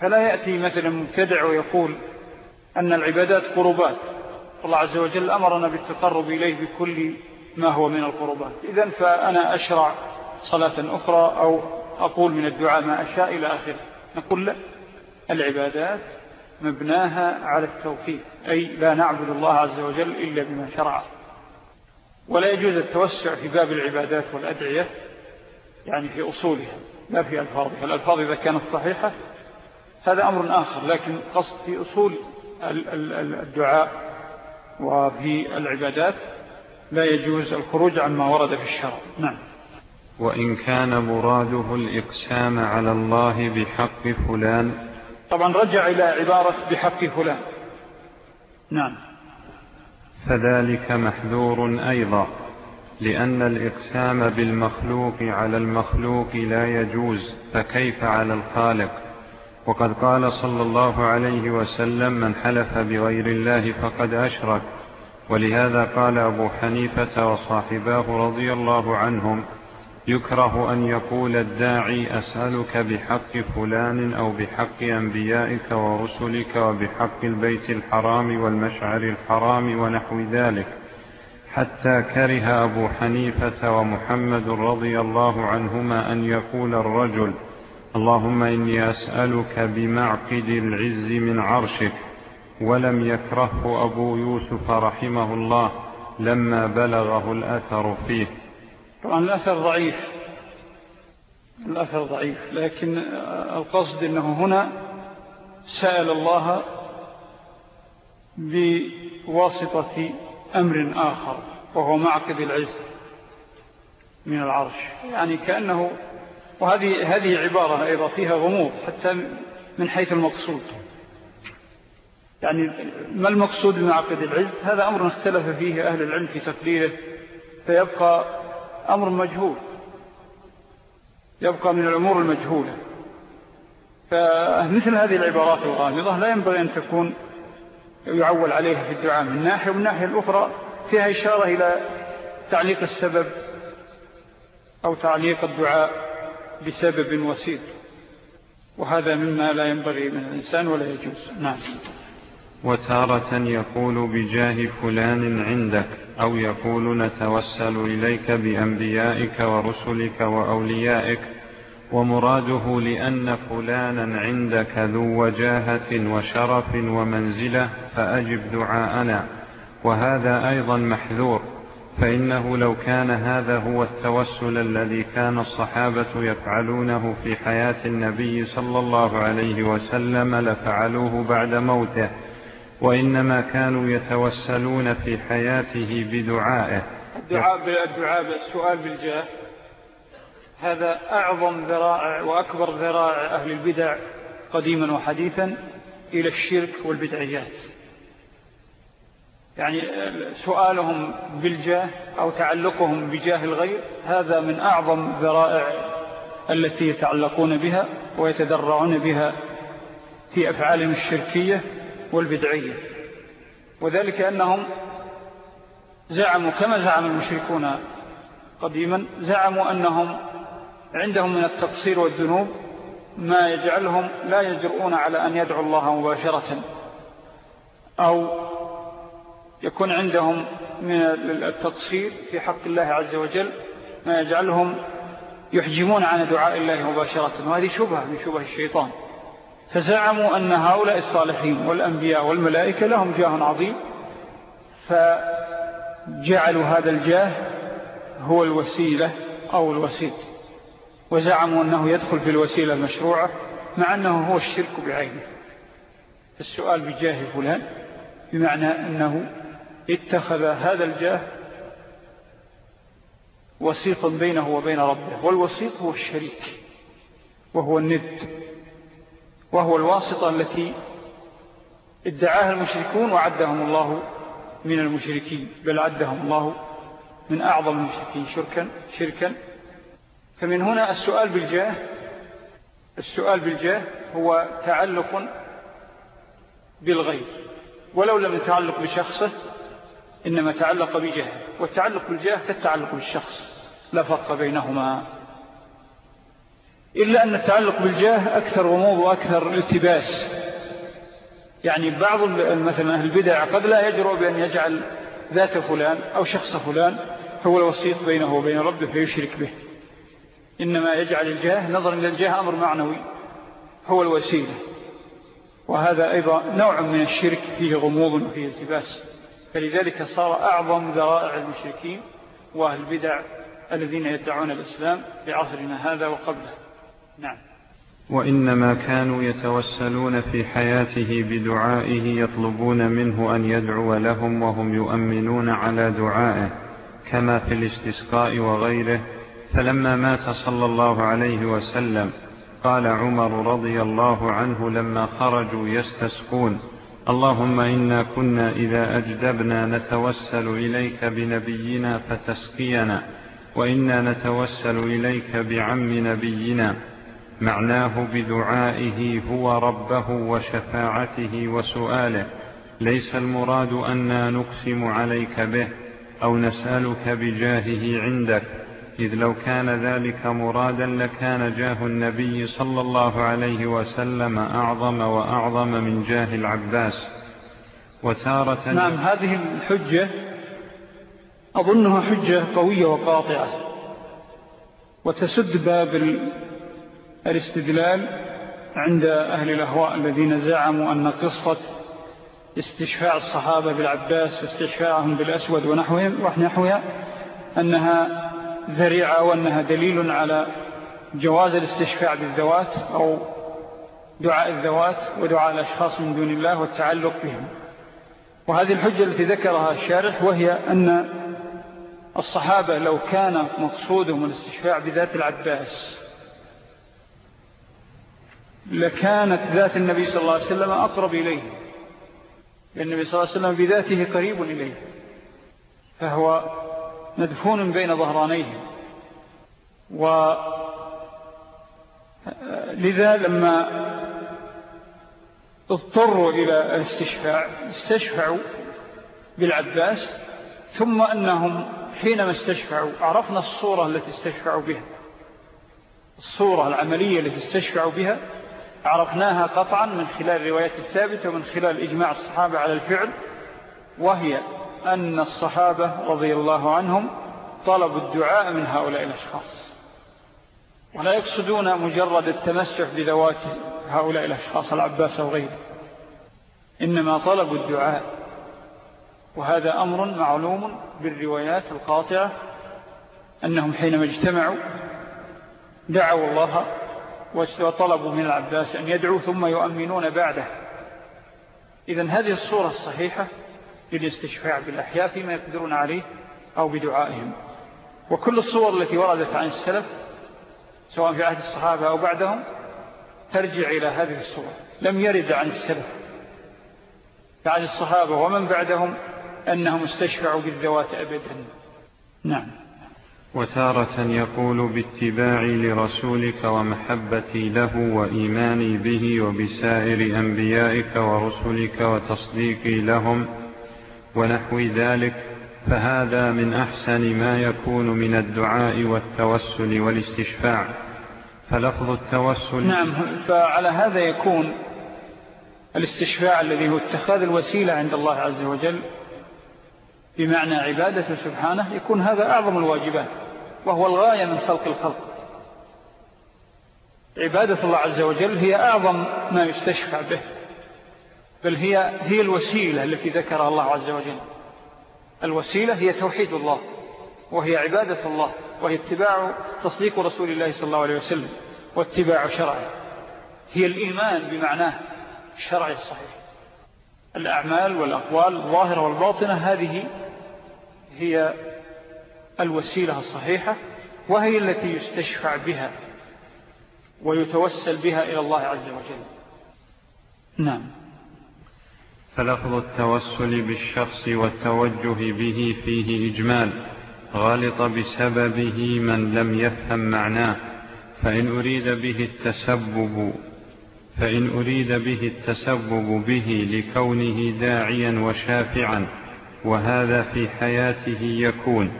فلا يأتي مثلا مبتدع ويقول أن العبادات قربات. الله عز وجل أمرنا بالتقرب إليه بكل ما هو من القربات. إذن فأنا أشرع صلاة أخرى أو أقول من الدعاء ما أشاء إلى آخر نقول لا العبادات مبناها على التوفيق أي لا نعبد الله عز وجل إلا بما شرع. ولا يجوز التوسع في باب العبادات والأدعية يعني في أصولها لا في ألفاظها. الألفاظ إذا كانت صحيحة هذا أمر آخر لكن قصد في أصول الدعاء وفي العبادات لا يجوز الخروج عما ورد في الشرع. نعم. وإن كان مراده الإقسام على الله بحق فلان. طبعا رجع إلى عبارة بحق فلان. نعم. فذلك محذور أيضا لأن الإقسام بالمخلوق على المخلوق لا يجوز فكيف على الخالق؟ وقد قال صلى الله عليه وسلم من حلف بغير الله فقد أشرك. ولهذا قال أبو حنيفة وصاحباه رضي الله عنهم يكره أن يقول الداعي أسألك بحق فلان أو بحق أنبيائك ورسلك وبحق البيت الحرام والمشعر الحرام ونحو ذلك. حتى كره أبو حنيفة ومحمد رضي الله عنهما أن يقول الرجل اللهم إني أسألك بمعقد العز من عرشك ولم يكرهه أبو يوسف رحمه الله لما بلغه الأثر فيه. طبعا الأثر ضعيف الأثر ضعيف لكن القصد أنه هنا سأل الله بواسطة أمر آخر وهو معقد العز من العرش. يعني كأنه وهذه هذه عبارة أيضا فيها غموض حتى من حيث المقصود. يعني ما المقصود بمعقد العز؟ هذا أمر اختلف فيه أهل العلم في تقديره فيبقى أمر مجهول. يبقى من الأمور المجهولة. فمثل هذه العبارات الغامضة لا ينبغي أن تكون يعول عليها في الدعاء من ناحية ومن ناحية الأخرى فيها إشارة إلى تعليق السبب أو تعليق الدعاء. بسبب وسيط. وهذا مما لا ينبغي من الإنسان ولا يجوز. نعم. وتارة يقول بجاه فلان عندك أو يقول نتوسل إليك بأنبيائك ورسلك وأوليائك ومراده لأن فلانا عندك ذو وجاهة وشرف ومنزلة فأجب دعاءنا. وهذا أيضا محذور. فإنه لو كان هذا هو التوسل الذي كان الصحابة يفعلونه في حياة النبي صلى الله عليه وسلم لفعلوه بعد موته وإنما كانوا يتوسلون في حياته بدعائه. الدعاء بالدعاء بالسؤال بالجاه. هذا أعظم ذرائع وأكبر ذرائع أهل البدع قديما وحديثا إلى الشرك والبدعيات. يعني سؤالهم بالجاه أو تعلقهم بجاه الغير هذا من أعظم ذرائع التي يتعلقون بها ويتدرعون بها في أفعالهم الشركية والبدعية. وذلك أنهم زعموا كما زعم المشركون قديما زعموا أنهم عندهم من التقصير والذنوب ما يجعلهم لا يجرؤون على أن يدعوا الله مباشرة أو يكون عندهم من التقصير في حق الله عز وجل ما يجعلهم يحجمون عن دعاء الله مباشرة. وهذه شبهة من شبه الشيطان. فزعموا أن هؤلاء الصالحين والأنبياء والملائكة لهم جاه عظيم. فجعلوا هذا الجاه هو الوسيلة أو الوسيط. وزعموا أنه يدخل في الوسيلة المشروعة مع أنه هو الشرك بعينه. السؤال بجاه فلان بمعنى أنه اتخذ هذا الجاه وسيطا بينه وبين ربه والوسيط هو الشريك وهو الند وهو الواسطة التي ادعاها المشركون وعدهم الله من المشركين بل عدهم الله من أعظم المشركين شركا, شركا. فمن هنا السؤال بالجاه السؤال بالجاه هو تعلق بالغير ولو لم يتعلق بشخصه إنما تعلق بجاه والتعلق بالجاه كالتعلق بالشخص لا فرق بينهما. إلا أن التعلق بالجاه أكثر غموض وأكثر التباس. يعني بعض مثلا أهل البدع قد لا يجرؤ بأن يجعل ذات فلان أو شخص فلان هو الوسيط بينه وبين ربه فيشرك به. إنما يجعل الجاه نظرا إلى الجاه أمر معنوي هو الوسيلة. وهذا أيضا نوع من الشرك فيه غموض وفيه التباس. فلذلك صار أعظم ذرائع المشركين وأهل البدع الذين يدعون الإسلام في عصرنا هذا وقبله. نعم. وإنما كانوا يتوسلون في حياته بدعائه يطلبون منه أن يدعو لهم وهم يؤمنون على دعائه كما في الاستسقاء وغيره. فلما مات صلى الله عليه وسلم قال عمر رضي الله عنه لما خرجوا يستسقون. اللهم إنا كنا إذا أجدبنا نتوسل إليك بنبينا فتسقينا وإنا نتوسل إليك بعم نبينا. معناه بدعائه هو ربه وشفاعته وسؤاله. ليس المراد أنا نقسم عليك به أو نسألك بجاهه عندك. إذ لو كان ذلك مرادا لكان جاه النبي صلى الله عليه وسلم أعظم وأعظم من جاه العباس. وتارة نعم هذه الحجة أظنها حجة قوية وقاطعة وتسد باب الاستدلال عند أهل الأهواء الذين زعموا أن قصة استشفاع الصحابة بالعباس واستشفاعهم بالأسود ونحوها أنها ذريعة وأنها دليل على جواز الاستشفاع بالذوات أو دعاء الذوات ودعاء الأشخاص من دون الله والتعلق بهم. وهذه الحجة التي ذكرها الشارح وهي أن الصحابة لو كان مقصودهم الاستشفاع بذات العباس لكانت ذات النبي صلى الله عليه وسلم أقرب إليه لأن النبي صلى الله عليه وسلم بذاته قريب إليه فهو مدفون بين ظهرانيه ولذا لما اضطروا إلى الاستشفاع استشفعوا بالعباس ثم أنهم حينما استشفعوا عرفنا الصورة التي استشفعوا بها. الصورة العملية التي استشفعوا بها عرفناها قطعا من خلال الروايات الثابتة ومن خلال إجماع الصحابة على الفعل وهي أن الصحابة رضي الله عنهم طلبوا الدعاء من هؤلاء الأشخاص. ولا يقصدون مجرد التمسح بذوات هؤلاء الأشخاص العباس وغيره إنما طلبوا الدعاء. وهذا أمر معلوم بالروايات القاطعة أنهم حينما اجتمعوا دعوا الله وطلبوا من العباس أن يدعوا ثم يؤمنون بعده. إذن هذه الصورة الصحيحة للاستشفاع بالأحياء فيما يقدرون عليه أو بدعائهم. وكل الصور التي وردت عن السلف سواء في عهد الصحابة أو بعدهم ترجع إلى هذه الصورة لم يرد عن السلف بعد الصحابة ومن بعدهم أنهم استشفعوا بالذوات أبدا. نعم. وتارة يقول باتباعي لرسولك ومحبتي له وإيماني به وبسائر أنبيائك ورسلك وتصديقي لهم ونحو ذلك فهذا من أحسن ما يكون من الدعاء والتوسل والاستشفاع. فلفظ التوسل نعم فعلى هذا يكون الاستشفاع الذي هو اتخاذ الوسيلة عند الله عز وجل بمعنى عبادته سبحانه يكون هذا أعظم الواجبات وهو الغاية من خلق الخلق. عبادة الله عز وجل هي أعظم ما يستشفع به. بل هي, هي الوسيلة التي ذكرها الله عز وجل. الوسيلة هي توحيد الله وهي عبادة الله وهي اتباع تصديق رسول الله صلى الله عليه وسلم واتباع شرعه. هي الإيمان بمعناه الشرع الصحيح. الأعمال والأقوال الظاهرة والباطنة هذه هي الوسيلة الصحيحة وهي التي يستشفع بها ويتوسل بها إلى الله عز وجل. نعم. فلفظ التوسل بالشخص والتوجه به فيه إجمال غلط بسببه من لم يفهم معناه. فإن أريد به التسبب فإن أريد به التسبب به لكونه داعيا وشافعا وهذا في حياته يكون.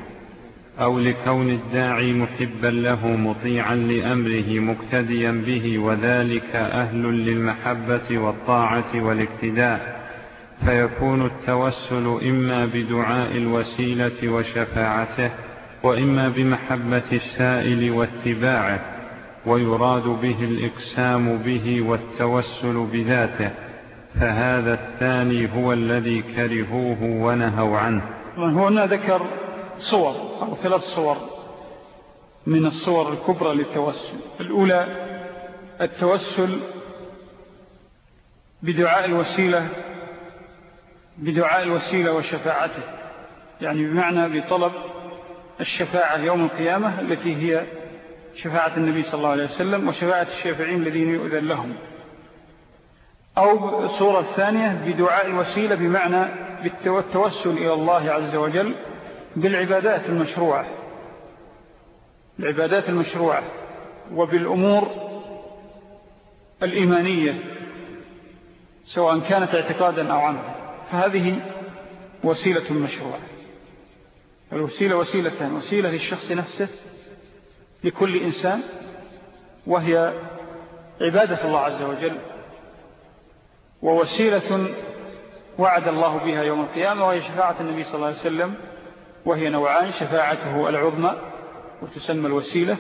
أو لكون الداعي محبا له مطيعا لأمره مقتديا به وذلك أهل للمحبة والطاعة والاقتداء. فيكون التوسل إما بدعاء الوسيلة وشفاعته وإما بمحبة السائل واتباعه ويراد به الإقسام به والتوسل بذاته فهذا الثاني هو الذي كرهوه ونهوا عنه. هنا ذكر صور أو ثلاث صور من الصور الكبرى للتوسل. الأولى التوسل بدعاء الوسيلة بدعاء الوسيلة وشفاعته. يعني بمعنى بطلب الشفاعة يوم القيامة التي هي شفاعة النبي صلى الله عليه وسلم وشفاعة الشافعين الذين يؤذن لهم. أو الصورة الثانية بدعاء الوسيلة بمعنى بالتوسل إلى الله عز وجل بالعبادات المشروعة. العبادات المشروعة وبالأمور الإيمانية سواء كانت اعتقادا أو عملا. فهذه وسيلة مشروعة. الوسيلة وسيلتان وسيلة للشخص نفسه لكل إنسان وهي عبادة الله عز وجل ووسيلة وعد الله بها يوم القيامة وهي شفاعة النبي صلى الله عليه وسلم وهي نوعان شفاعته العظمى وتسمى الوسيلة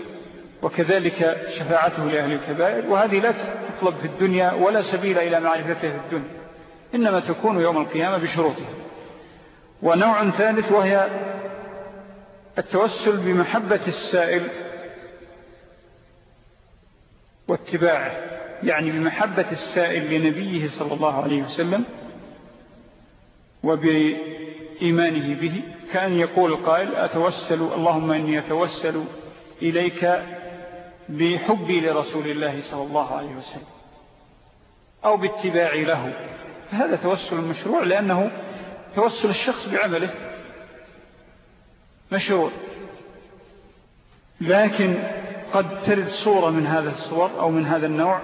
وكذلك شفاعته لأهل الكبائر وهذه لا تطلب في الدنيا ولا سبيل إلى معرفته في الدنيا. إنما تكون يوم القيامة بشروطها. ونوع ثالث وهي التوسل بمحبة السائل واتباعه يعني بمحبة السائل لنبيه صلى الله عليه وسلم وبإيمانه به كأن يقول القائل أتوسل اللهم إني أتوسل إليك بحبي لرسول الله صلى الله عليه وسلم أو باتباع له. فهذا توسل مشروع لأنه توسل الشخص بعمله مشروع. لكن قد ترد صورة من هذا الصور أو من هذا النوع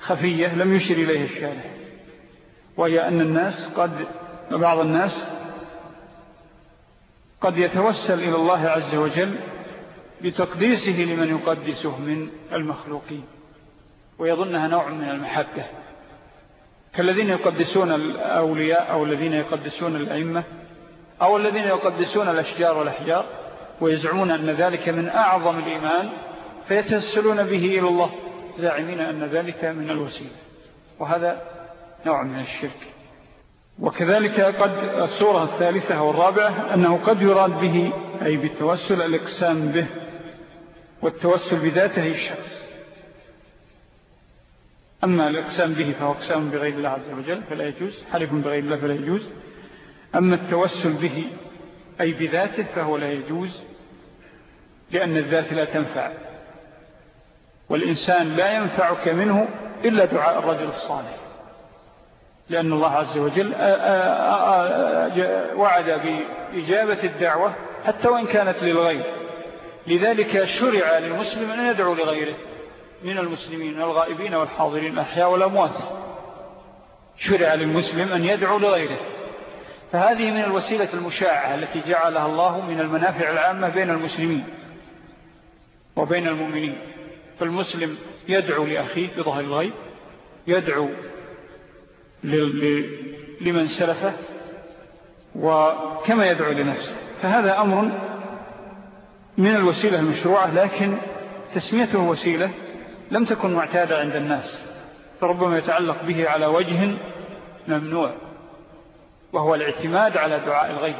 خفية لم يشر إليه الشارع وهي أن الناس قد بعض الناس قد يتوسل إلى الله عز وجل بتقديسه لمن يقدسه من المخلوقين ويظنها نوع من المحبة. كالذين يقدسون الأولياء أو الذين يقدسون الأئمة أو الذين يقدسون الأشجار والأحجار ويزعمون أن ذلك من أعظم الإيمان فيتسلون به إلى الله زاعمين أن ذلك من الوسيلة. وهذا نوع من الشرك. وكذلك قد الصورة الثالثة والرابعة أنه قد يراد به أي بالتوسل الإقسام به والتوسل بذاته الشخص أما الإقسام به فهو إقسام بغير الله عز وجل فلا يجوز. حلف بغير الله فلا يجوز. أما التوسل به أي بذاته فهو لا يجوز لأن الذات لا تنفع. والإنسان لا ينفعك منه إلا دعاء الرجل الصالح. لأن الله عز وجل وعد بإجابة الدعوة حتى وإن كانت للغير. لذلك شرع للمسلم أن يدعو لغيره. من المسلمين الغائبين والحاضرين الأحياء والأموات. شرع للمسلم أن يدعو لغيره. فهذه من الوسيلة المشاعة التي جعلها الله من المنافع العامة بين المسلمين وبين المؤمنين. فالمسلم يدعو لأخيه بظهر الغيب يدعو لمن سلفه وكما يدعو لنفسه. فهذا أمر من الوسيلة المشروعة لكن تسميته وسيلة لم تكن معتادة عند الناس فربما يتعلق به على وجه ممنوع وهو الاعتماد على دعاء الغير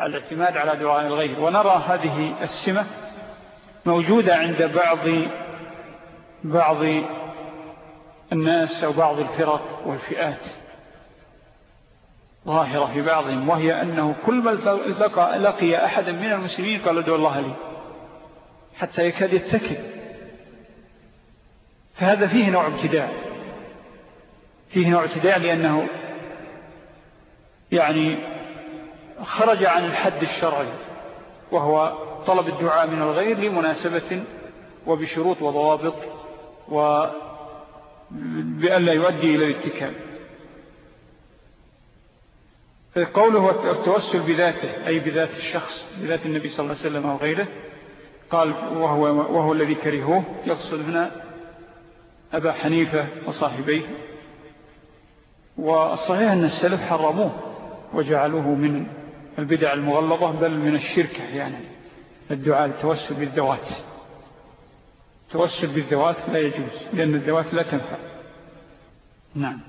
الاعتماد على دعاء الغير ونرى هذه السمة موجودة عند بعض بعض الناس أو بعض الفرق والفئات. ظاهرة في بعضهم وهي أنه كل من لقى, لقي أحدا من المسلمين قال ادعو الله لي حتى يكاد يتكل فهذا فيه نوع ابتداع. فيه نوع ابتداع لأنه يعني خرج عن الحد الشرعي وهو طلب الدعاء من الغير لمناسبة وبشروط وضوابط وبأن لا يؤدي إلى الاتكال. قوله التوسل بذاته أي بذات الشخص بذات النبي صلى الله عليه وسلم أو غيره قال وهو, وهو الذي كرهوه يقصد هنا أبا حنيفة وصاحبيه. والصحيح أن السلف حرموه وجعلوه من البدع المغلظة بل من الشركة يعني الدعاء التوسل بالذوات. التوسل بالذوات لا يجوز لأن الذوات لا تنفع. نعم.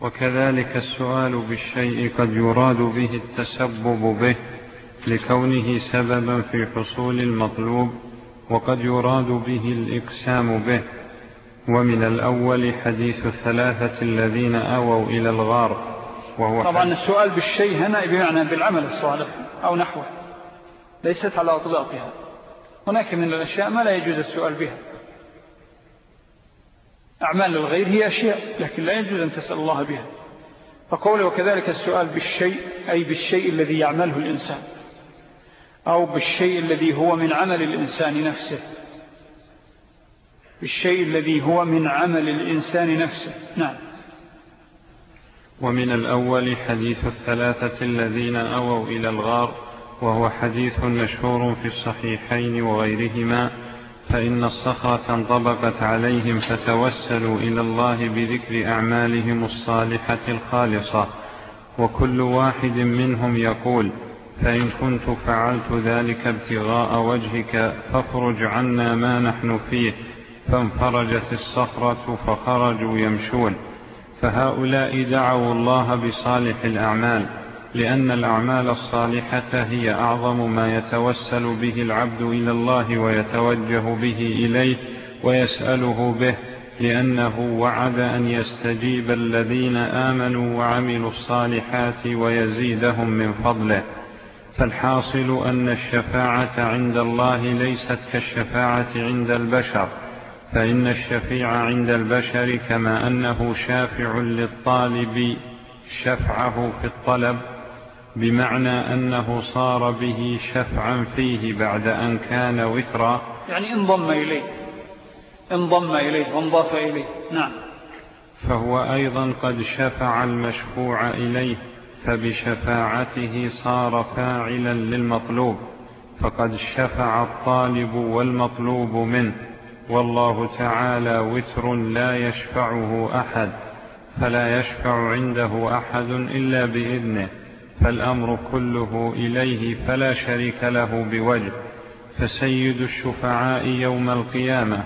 وكذلك السؤال بالشيء قد يراد به التسبب به لكونه سببا في حصول المطلوب وقد يراد به الإقسام به. ومن الأول حديث الثلاثة الذين آووا إلى الغار وهو طبعا السؤال بالشيء هنا بمعنى بالعمل الصالح أو نحوه ليست على أطلاقها. هناك من الأشياء ما لا يجوز السؤال بها. أعمال الغير هي أشياء لكن لا يجوز أن تسأل الله بها. فقوله وكذلك السؤال بالشيء أي بالشيء الذي يعمله الإنسان أو بالشيء الذي هو من عمل الإنسان نفسه. بالشيء الذي هو من عمل الإنسان نفسه. نعم. ومن الأول حديث الثلاثة الذين أووا إلى الغار وهو حديث مشهور في الصحيحين وغيرهما فإن الصخرة انطبقت عليهم فتوسلوا إلى الله بذكر أعمالهم الصالحة الخالصة. وكل واحد منهم يقول فإن كنت فعلت ذلك ابتغاء وجهك فافرج عنا ما نحن فيه. فانفرجت الصخرة فخرجوا يمشون. فهؤلاء دعوا الله بصالح الأعمال لأن الأعمال الصالحة هي أعظم ما يتوسل به العبد إلى الله ويتوجه به إليه ويسأله به لأنه وعد أن يستجيب الذين آمنوا وعملوا الصالحات ويزيدهم من فضله. فالحاصل أن الشفاعة عند الله ليست كالشفاعة عند البشر. فإن الشفيع عند البشر كما أنه شافع للطالب شفعه في الطلب بمعنى أنه صار به شفعا فيه بعد أن كان وترا يعني انضم إليه انضم إليه وانضاف إليه. نعم. فهو أيضا قد شفع المشفوع إليه فبشفاعته صار فاعلا للمطلوب فقد شفع الطالب والمطلوب منه. والله تعالى وتر لا يشفعه أحد فلا يشفع عنده أحد إلا بإذنه فالأمر كله إليه فلا شريك له بوجه فسيد الشفعاء يوم القيامة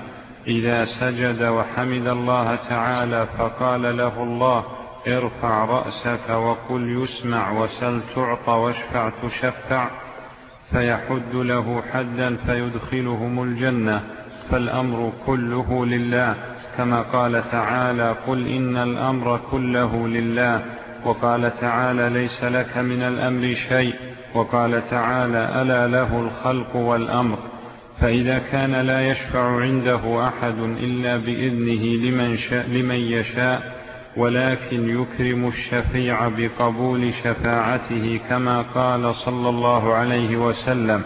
إذا سجد وحمد الله تعالى فقال له الله ارفع رأسك وقل يسمع وسل تعطى واشفع تشفع فيحد له حدا فيدخلهم الجنة. فالأمر كله لله كما قال تعالى قل إن الأمر كله لله وقال تعالى ليس لك من الأمر شيء وقال تعالى ألا له الخلق والأمر فإذا كان لا يشفع عنده أحد إلا بإذنه لمن, شاء لمن يشاء ولكن يكرم الشفيع بقبول شفاعته كما قال صلى الله عليه وسلم.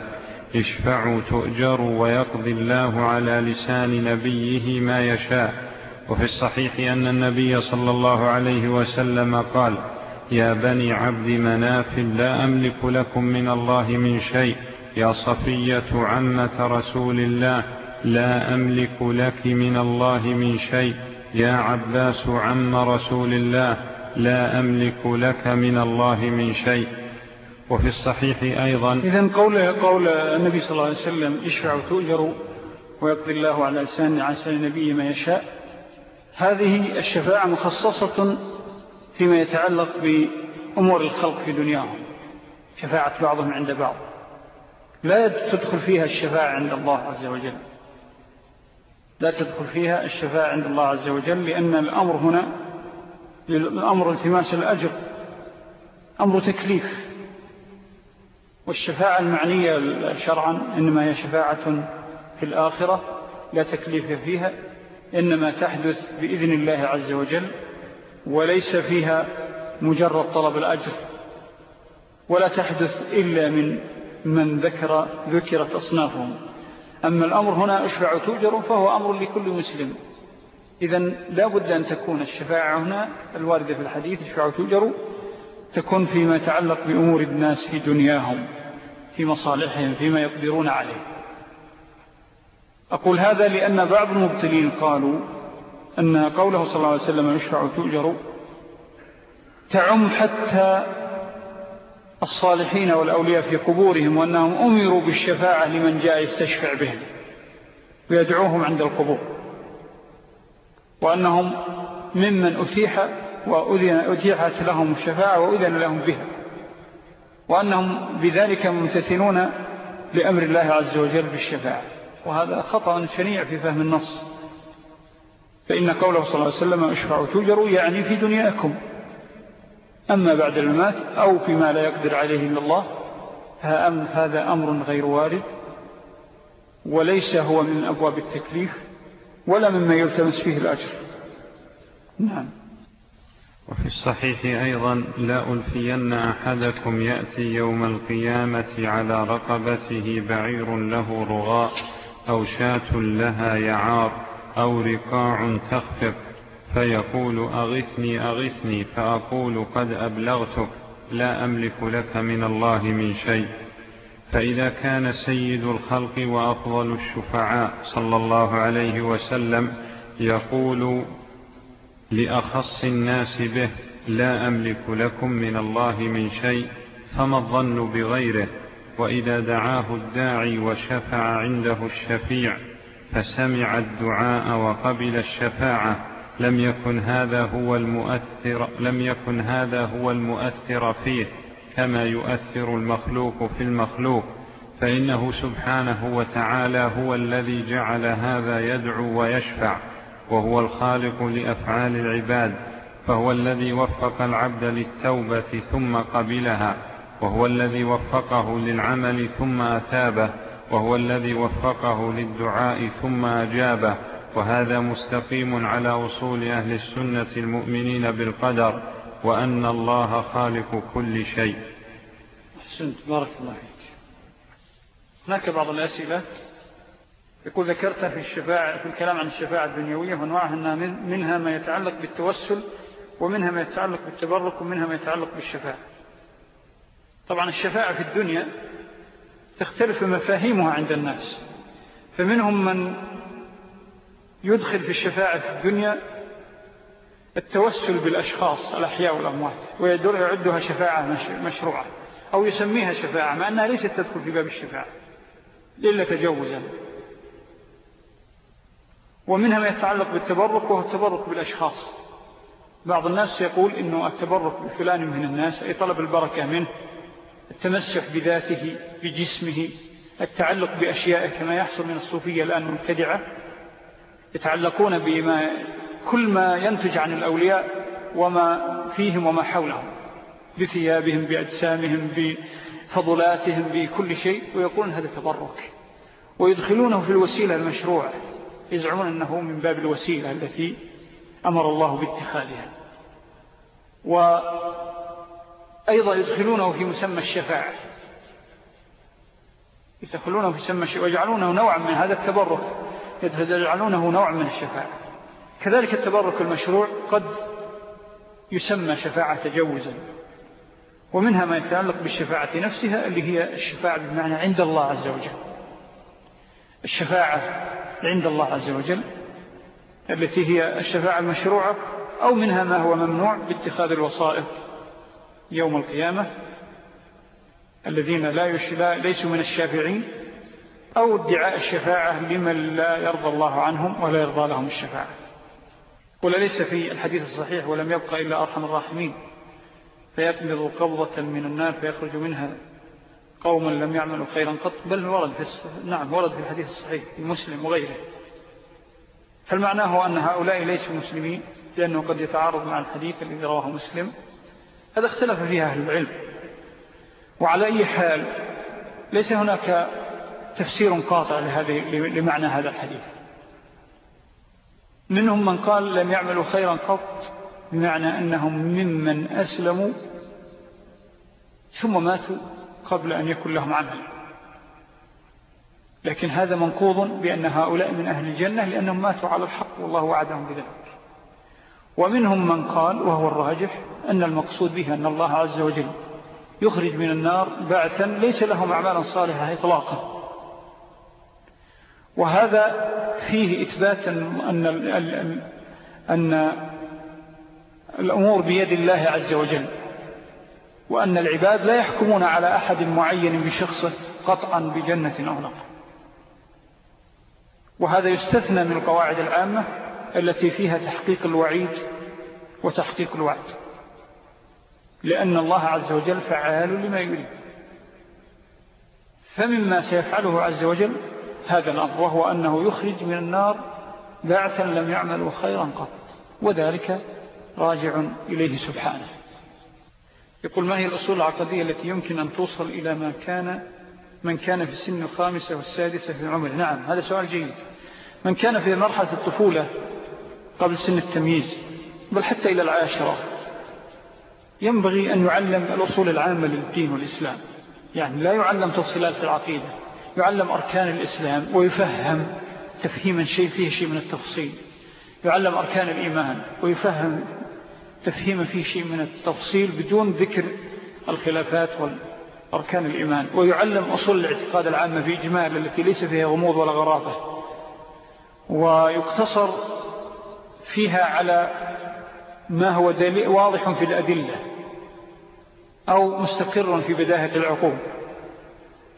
اشفعوا تؤجروا ويقضي الله على لسان نبيه ما يشاء. وفي الصحيح أن النبي صلى الله عليه وسلم قال يا بني عبد مناف لا أملك لكم من الله من شيء. يا صفية عمة رسول الله لا أملك لك من الله من شيء. يا عباس عم رسول الله لا أملك لك من الله من شيء. وفي الصحيح أيضا. إذن قول, قول النبي صلى الله عليه وسلم اشفع تؤجر ويقضي الله على لسان عسى نبي ما يشاء. هذه الشفاعة مخصصة فيما يتعلق بأمور الخلق في دنياهم. شفاعة بعضهم عند بعض. لا تدخل فيها الشفاعة عند الله عز وجل. لا تدخل فيها الشفاعة عند الله عز وجل لأن الأمر هنا الأمر التماس الأجر. أمر تكليف. والشفاعة المعنية شرعا إنما هي شفاعة في الآخرة لا تكليف فيها إنما تحدث بإذن الله عز وجل وليس فيها مجرد طلب الأجر ولا تحدث إلا من من ذكر ذكرت أصنافهم. أما الأمر هنا أشفع توجر فهو أمر لكل مسلم. إذن لا بد أن تكون الشفاعة هنا الواردة في الحديث أشفع توجر تكون فيما يتعلق بأمور الناس في دنياهم في مصالحهم فيما يقدرون عليه. أقول هذا لأن بعض المبتلين قالوا أن قوله صلى الله عليه وسلم يشفع تؤجر تعم حتى الصالحين والأولياء في قبورهم وأنهم أمروا بالشفاعة لمن جاء يستشفع بهم ويدعوهم عند القبور وأنهم ممن أتيح وأذن أتيحت لهم الشفاعة وأذن لهم بها. وأنهم بذلك ممتثنون لأمر الله عز وجل بالشفاعة. وهذا خطأ شنيع في فهم النص. فإن قوله صلى الله عليه وسلم اشفعوا تجروا يعني في دنياكم. أما بعد الممات أو فيما لا يقدر عليه إلا الله هذا أمر غير وارد. وليس هو من أبواب التكليف ولا مما يلتمس فيه الأجر. نعم. وفي الصحيح أيضا لا ألفين أحدكم يأتي يوم القيامة على رقبته بعير له رغاء أو شاة لها يعار أو رقاع تخفق فيقول أغثني أغثني فأقول قد أبلغتك لا أملك لك من الله من شيء. فإذا كان سيد الخلق وأفضل الشفعاء صلى الله عليه وسلم يقول لأخص الناس به لا أملك لكم من الله من شيء فما الظن بغيره؟ وإذا دعاه الداعي وشفع عنده الشفيع فسمع الدعاء وقبل الشفاعة. لم يكن هذا هو المؤثر لم يكن هذا هو المؤثر فيه كما يؤثر المخلوق في المخلوق. فإنه سبحانه وتعالى هو الذي جعل هذا يدعو ويشفع. وهو الخالق لأفعال العباد فهو الذي وفق العبد للتوبة ثم قبلها وهو الذي وفقه للعمل ثم أتابه وهو الذي وفقه للدعاء ثم أجابه وهذا مستقيم على وصول أهل السنة المؤمنين بالقدر وأن الله خالق كل شيء. أحسنت بارك الله فيك. هناك بعض الأسئلة؟ يقول ذكرت في الشفاعة في الكلام عن الشفاعة الدنيوية وانواعها أنها منها ما يتعلق بالتوسل ومنها ما يتعلق بالتبرك ومنها ما يتعلق بالشفاعة. طبعا الشفاعة في الدنيا تختلف مفاهيمها عند الناس. فمنهم من يدخل في الشفاعة في الدنيا التوسل بالأشخاص الأحياء والأموات ويدر يعدها شفاعة مشروعة أو يسميها شفاعة مع أنها ليست تدخل في باب الشفاعة إلا تجوزا. ومنها ما يتعلق بالتبرك وهو التبرك بالأشخاص. بعض الناس يقول إنه التبرك بفلان من الناس أي طلب البركة منه التمسح بذاته بجسمه التعلق بأشياء كما يحصل من الصوفية الآن مبتدعة يتعلقون بما كل ما ينتج عن الأولياء وما فيهم وما حولهم بثيابهم بأجسامهم بفضلاتهم بكل شيء ويقولون هذا تبرك ويدخلونه في الوسيلة المشروعة. يزعمون أنه من باب الوسيلة التي أمر الله باتخاذها. وأيضا يدخلونه في مسمى الشفاعة. يدخلونه في مسمى الشفاعة ويجعلونه نوعا من هذا التبرك. يجعلونه نوعا من الشفاعة. كذلك التبرك المشروع قد يسمى شفاعة تجوزا. ومنها ما يتعلق بالشفاعة نفسها اللي هي الشفاعة بمعنى عند الله عز وجل. الشفاعة عند الله عز وجل التي هي الشفاعة المشروعة أو منها ما هو ممنوع باتخاذ الوصائف يوم القيامة الذين لا ليسوا من الشافعين أو ادعاء الشفاعة لمن لا يرضى الله عنهم ولا يرضى لهم الشفاعة. قل ليس في الحديث الصحيح ولم يبقى إلا أرحم الراحمين فيقبض قبضة من النار فيخرج منها قوما لم يعملوا خيرا قط بل ورد في نعم ورد في الحديث الصحيح في مسلم وغيره. فالمعنى هو أن هؤلاء ليسوا مسلمين لأنه قد يتعارض مع الحديث الذي رواه مسلم. هذا اختلف فيها أهل العلم. وعلى أي حال ليس هناك تفسير قاطع لهذه لمعنى هذا الحديث. منهم من قال لم يعملوا خيرا قط بمعنى أنهم ممن أسلموا ثم ماتوا. قبل أن يكون لهم عمل لكن هذا منقوض بأن هؤلاء من أهل الجنة لأنهم ماتوا على الحق والله وعدهم بذلك. ومنهم من قال وهو الراجح أن المقصود بها أن الله عز وجل يخرج من النار بعثا ليس لهم أعمالا صالحة إطلاقا. وهذا فيه إثبات أن, أن الأمور بيد الله عز وجل. وأن العباد لا يحكمون على أحد معين بشخصه قطعا بجنة أو وهذا يستثنى من القواعد العامة التي فيها تحقيق الوعيد وتحقيق الوعد. لأن الله عز وجل فعال لما يريد. فمما سيفعله عز وجل هذا الأمر وهو أنه يخرج من النار بعثا لم يعملوا خيرا قط. وذلك راجع إليه سبحانه. يقول ما هي الأصول العقدية التي يمكن أن توصل إلى ما كان من كان في السن الخامسة والسادسة في العمر نعم هذا سؤال جيد. من كان في مرحلة الطفولة قبل سن التمييز؟ بل حتى إلى العاشرة. ينبغي أن يعلم الأصول العامة للدين والإسلام. يعني لا يعلم تفصيلات العقيدة يعلم أركان الإسلام ويفهم تفهيما شيء فيه شيء من التفصيل. يعلم أركان الإيمان ويفهم تفهيما فيه شيء من التفصيل بدون ذكر الخلافات والأركان الإيمان. ويعلم أصول الاعتقاد العامة في إجمال التي ليس فيها غموض ولا غرابة. ويقتصر فيها على ما هو واضح في الأدلة أو مستقر في بداهة العقوب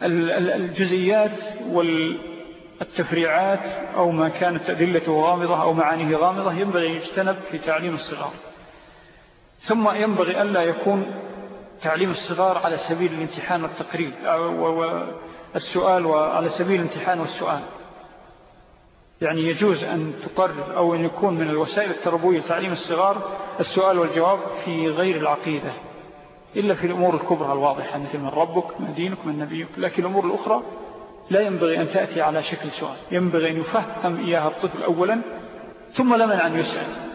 الجزئيات والتفريعات أو ما كانت أدلة غامضة أو معانيه غامضة ينبغي يجتنب في تعليم الصغار. ثم ينبغي ألا يكون تعليم الصغار على سبيل الامتحان والتقريب والسؤال وعلى سبيل الامتحان والسؤال. يعني يجوز أن تقرر أو أن يكون من الوسائل التربوية تعليم الصغار السؤال والجواب في غير العقيدة إلا في الأمور الكبرى الواضحة مثل من ربك من دينك من نبيك. لكن الأمور الأخرى لا ينبغي أن تأتي على شكل سؤال. ينبغي أن يفهم إياها الطفل أولا ثم لمن أن يسأل.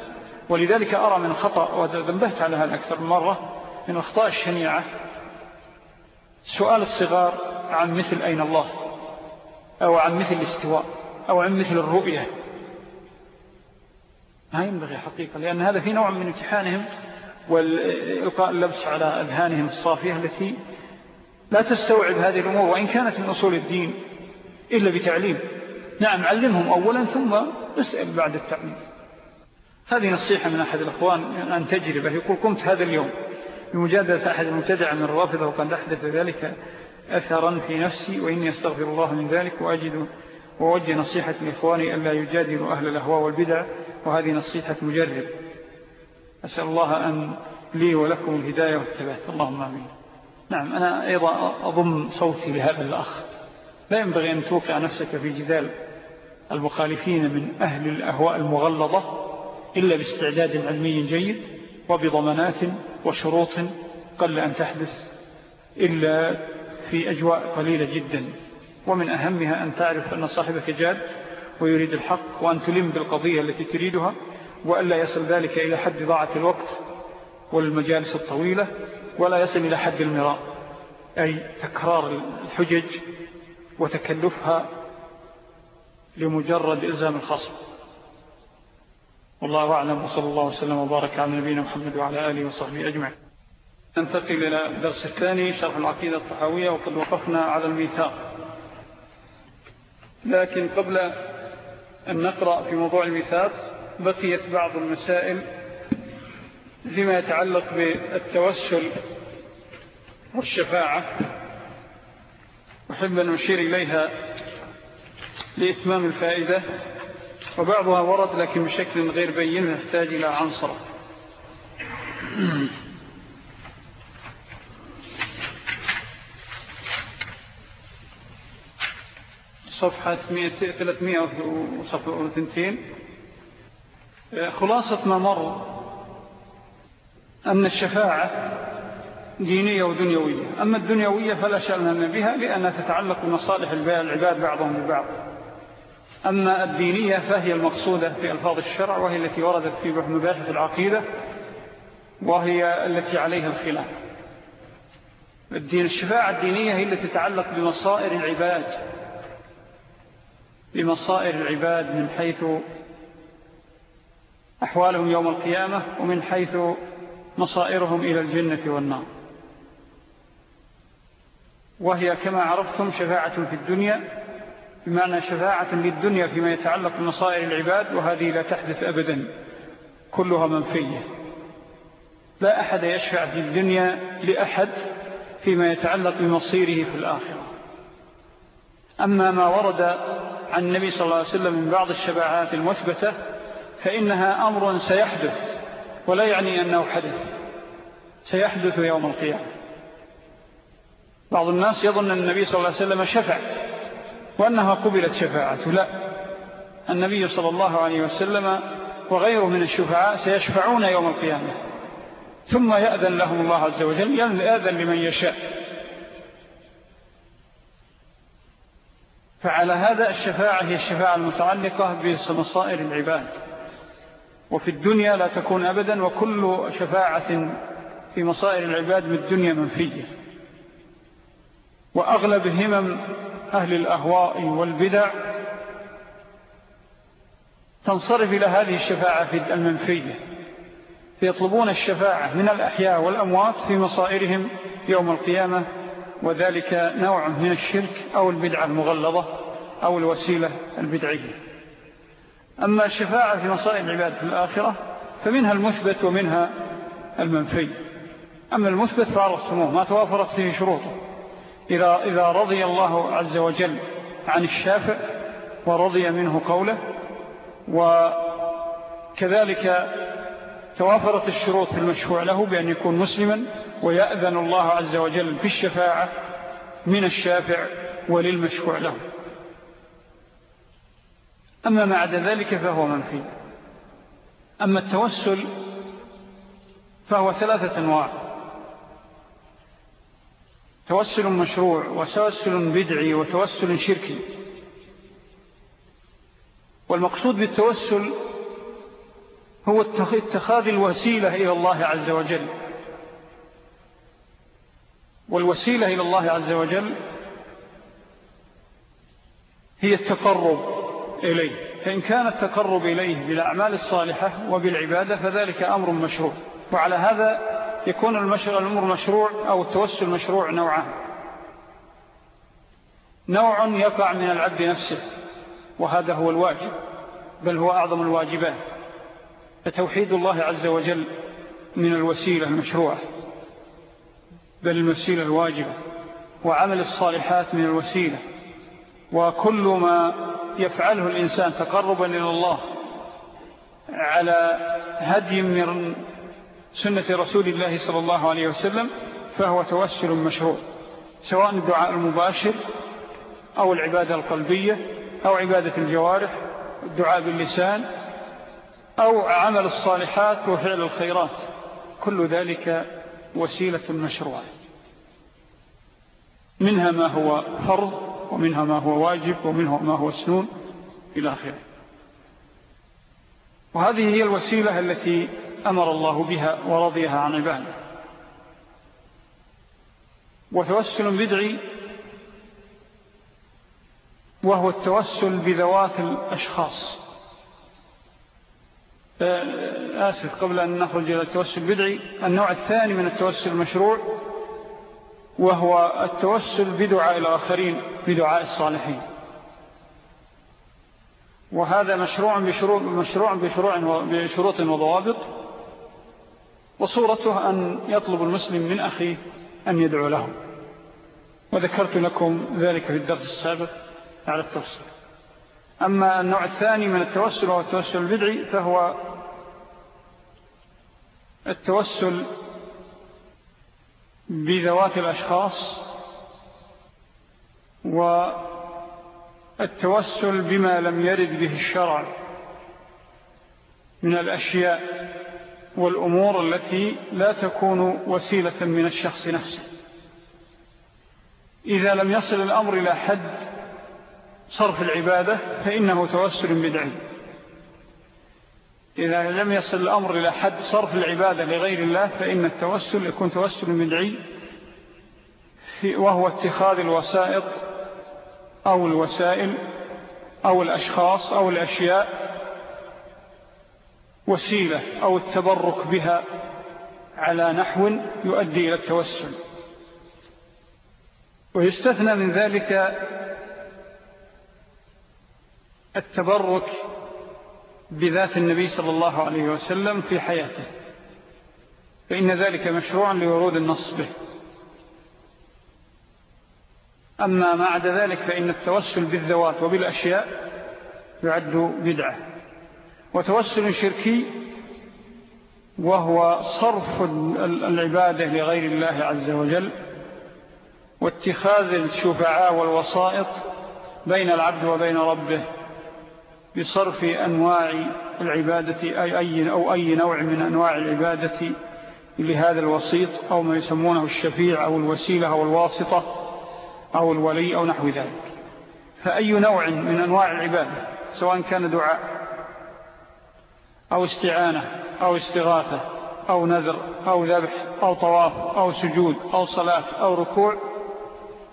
ولذلك أرى من خطأ وذنبهت على هذا أكثر من مرة من أخطاء الشنيعة سؤال الصغار عن مثل أين الله أو عن مثل الاستواء أو عن مثل الرؤية. ما ينبغي حقيقة لأن هذا في نوع من امتحانهم والإلقاء اللبس على أذهانهم الصافية التي لا تستوعب هذه الأمور وإن كانت من أصول الدين إلا بتعليم. نعم علمهم أولا ثم اسأل بعد التعليم. هذه نصيحة من أحد الأخوان عن تجربة. يقول قمت هذا اليوم بمجادلة أحد المبتدع من الرافضة وقد أحدث ذلك أثرا في نفسي وإني أستغفر الله من ذلك وأجد ووجه نصيحة لإخواني ألا يجادلوا أهل الأهواء والبدع. وهذه نصيحة مجرب. أسأل الله أن لي ولكم الهداية والثبات. اللهم آمين. نعم أنا أيضا أضم صوتي لهذا الأخ. لا ينبغي أن توقع نفسك في جدال المخالفين من أهل الأهواء المغلظة. إلا باستعداد علمي جيد وبضمانات وشروط قل أن تحدث إلا في أجواء قليلة جدا. ومن أهمها أن تعرف أن صاحبك جاد ويريد الحق وأن تلم بالقضية التي تريدها وألا يصل ذلك إلى حد ضاعة الوقت والمجالس الطويلة ولا يصل إلى حد المراء أي تكرار الحجج وتكلفها لمجرد إلزام الخصم. والله أعلم وصلى الله وسلم وبارك على نبينا محمد وعلى آله وصحبه أجمع ننتقل إلى الدرس الثاني شرح العقيدة الطحاوية وقد وقفنا على الميثاق. لكن قبل أن نقرأ في موضوع الميثاق بقيت بعض المسائل فيما يتعلق بالتوسل والشفاعة. أحب أن أشير إليها لإتمام الفائدة. وبعضها ورد لكن بشكل غير بين يحتاج إلى عنصرة صفحة 302 خلاصة ما مر أن الشفاعة دينية ودنيوية. أما الدنيوية فلا شأن بها لأنها تتعلق بمصالح العباد بعضهم ببعض. أما الدينية فهي المقصودة في ألفاظ الشرع وهي التي وردت في مباحث العقيدة وهي التي عليها الخلاف. الدين الشفاعة الدينية هي التي تتعلق بمصائر العباد بمصائر العباد من حيث أحوالهم يوم القيامة ومن حيث مصائرهم إلى الجنة والنار. وهي كما عرفتم شفاعة في الدنيا بمعنى شفاعة للدنيا فيما يتعلق بمصائر العباد وهذه لا تحدث أبدا كلها منفية. لا أحد يشفع في الدنيا لأحد فيما يتعلق بمصيره في الآخرة. أما ما ورد عن النبي صلى الله عليه وسلم من بعض الشفاعات المثبتة فإنها أمر سيحدث ولا يعني أنه حدث سيحدث يوم القيامة. بعض الناس يظن أن النبي صلى الله عليه وسلم شفع وأنها قبلت شفاعته. لا. النبي صلى الله عليه وسلم وغيره من الشفعاء سيشفعون يوم القيامة. ثم يأذن لهم الله عز وجل يأذن لمن يشاء. فعلى هذا الشفاعة هي الشفاعة المتعلقة بمصائر العباد. وفي الدنيا لا تكون أبدا وكل شفاعة في مصائر العباد من الدنيا منفية. وأغلب همم أهل الأهواء والبدع تنصرف إلى هذه الشفاعة المنفية فيطلبون الشفاعة من الأحياء والأموات في مصائرهم يوم القيامة وذلك نوع من الشرك أو البدعة المغلظة أو الوسيلة البدعية. أما الشفاعة في مصائر العباد في الآخرة فمنها المثبت ومنها المنفي. أما المثبت فعرفتموه ما توافرت فيه شروطه. إذا, إذا رضي الله عز وجل عن الشافع ورضي منه قوله وكذلك توافرت الشروط في المشفوع له بأن يكون مسلما ويأذن الله عز وجل في الشفاعة من الشافع وللمشفوع له. أما ما عدا ذلك فهو منفي. أما التوسل فهو ثلاثة أنواع. توسل مشروع وتوسل بدعي وتوسل شركي والمقصود بالتوسل هو اتخاذ الوسيلة إلى الله عز وجل. والوسيلة إلى الله عز وجل هي التقرب إليه. فإن كان التقرب إليه بالأعمال الصالحة وبالعبادة فذلك أمر مشروع. وعلى هذا يكون الأمر مشروع أو التوسل مشروع نوعان. نوع يقع من العبد نفسه وهذا هو الواجب بل هو أعظم الواجبات. فتوحيد الله عز وجل من الوسيلة المشروعة بل الوسيلة الواجبة وعمل الصالحات من الوسيلة. وكل ما يفعله الإنسان تقربا إلى الله على هدي من سنة رسول الله صلى الله عليه وسلم فهو توسل مشروع سواء الدعاء المباشر أو العبادة القلبية أو عبادة الجوارح الدعاء باللسان أو عمل الصالحات وفعل الخيرات. كل ذلك وسيلة مشروعة. منها ما هو فرض ومنها ما هو واجب ومنها ما هو سنون إلى آخره. وهذه هي الوسيلة التي أمر الله بها ورضيها عن عباده. وتوسل بدعي وهو التوسل بذوات الأشخاص. آسف قبل أن نخرج إلى التوسل بدعي النوع الثاني من التوسل المشروع وهو التوسل بدعاء الآخرين بدعاء الصالحين. وهذا مشروع بشروط, مشروع بشروع بشروط وضوابط. وصورته أن يطلب المسلم من أخيه أن يدعو له. وذكرت لكم ذلك في الدرس السابق على التفصيل. أما النوع الثاني من التوسل وهو التوسل البدعي فهو التوسل بذوات الأشخاص والتوسل بما لم يرد به الشرع من الأشياء. والأمور التي لا تكون وسيلة من الشخص نفسه. إذا لم يصل الأمر إلى حد صرف العبادة فإنه توسل بدعي. إذا لم يصل الأمر إلى حد صرف العبادة لغير الله فإن التوسل يكون توسل بدعي وهو اتخاذ الوسائط أو الوسائل أو الأشخاص أو الأشياء وسيلة أو التبرك بها على نحو يؤدي إلى التوسل. ويستثنى من ذلك التبرك بذات النبي صلى الله عليه وسلم في حياته فإن ذلك مشروع لورود النص به. أما ما عدا ذلك فإن التوسل بالذوات وبالأشياء يعد بدعة. وتوسل شركي وهو صرف العبادة لغير الله عز وجل واتخاذ الشفعاء والوسائط بين العبد وبين ربه بصرف أنواع العبادة أي, أي أو أي نوع من أنواع العبادة لهذا الوسيط أو ما يسمونه الشفيع أو الوسيلة أو الواسطة أو الولي أو نحو ذلك. فأي نوع من أنواع العبادة سواء كان دعاء أو استعانة أو استغاثة أو نذر أو ذبح أو طواف أو سجود أو صلاة أو ركوع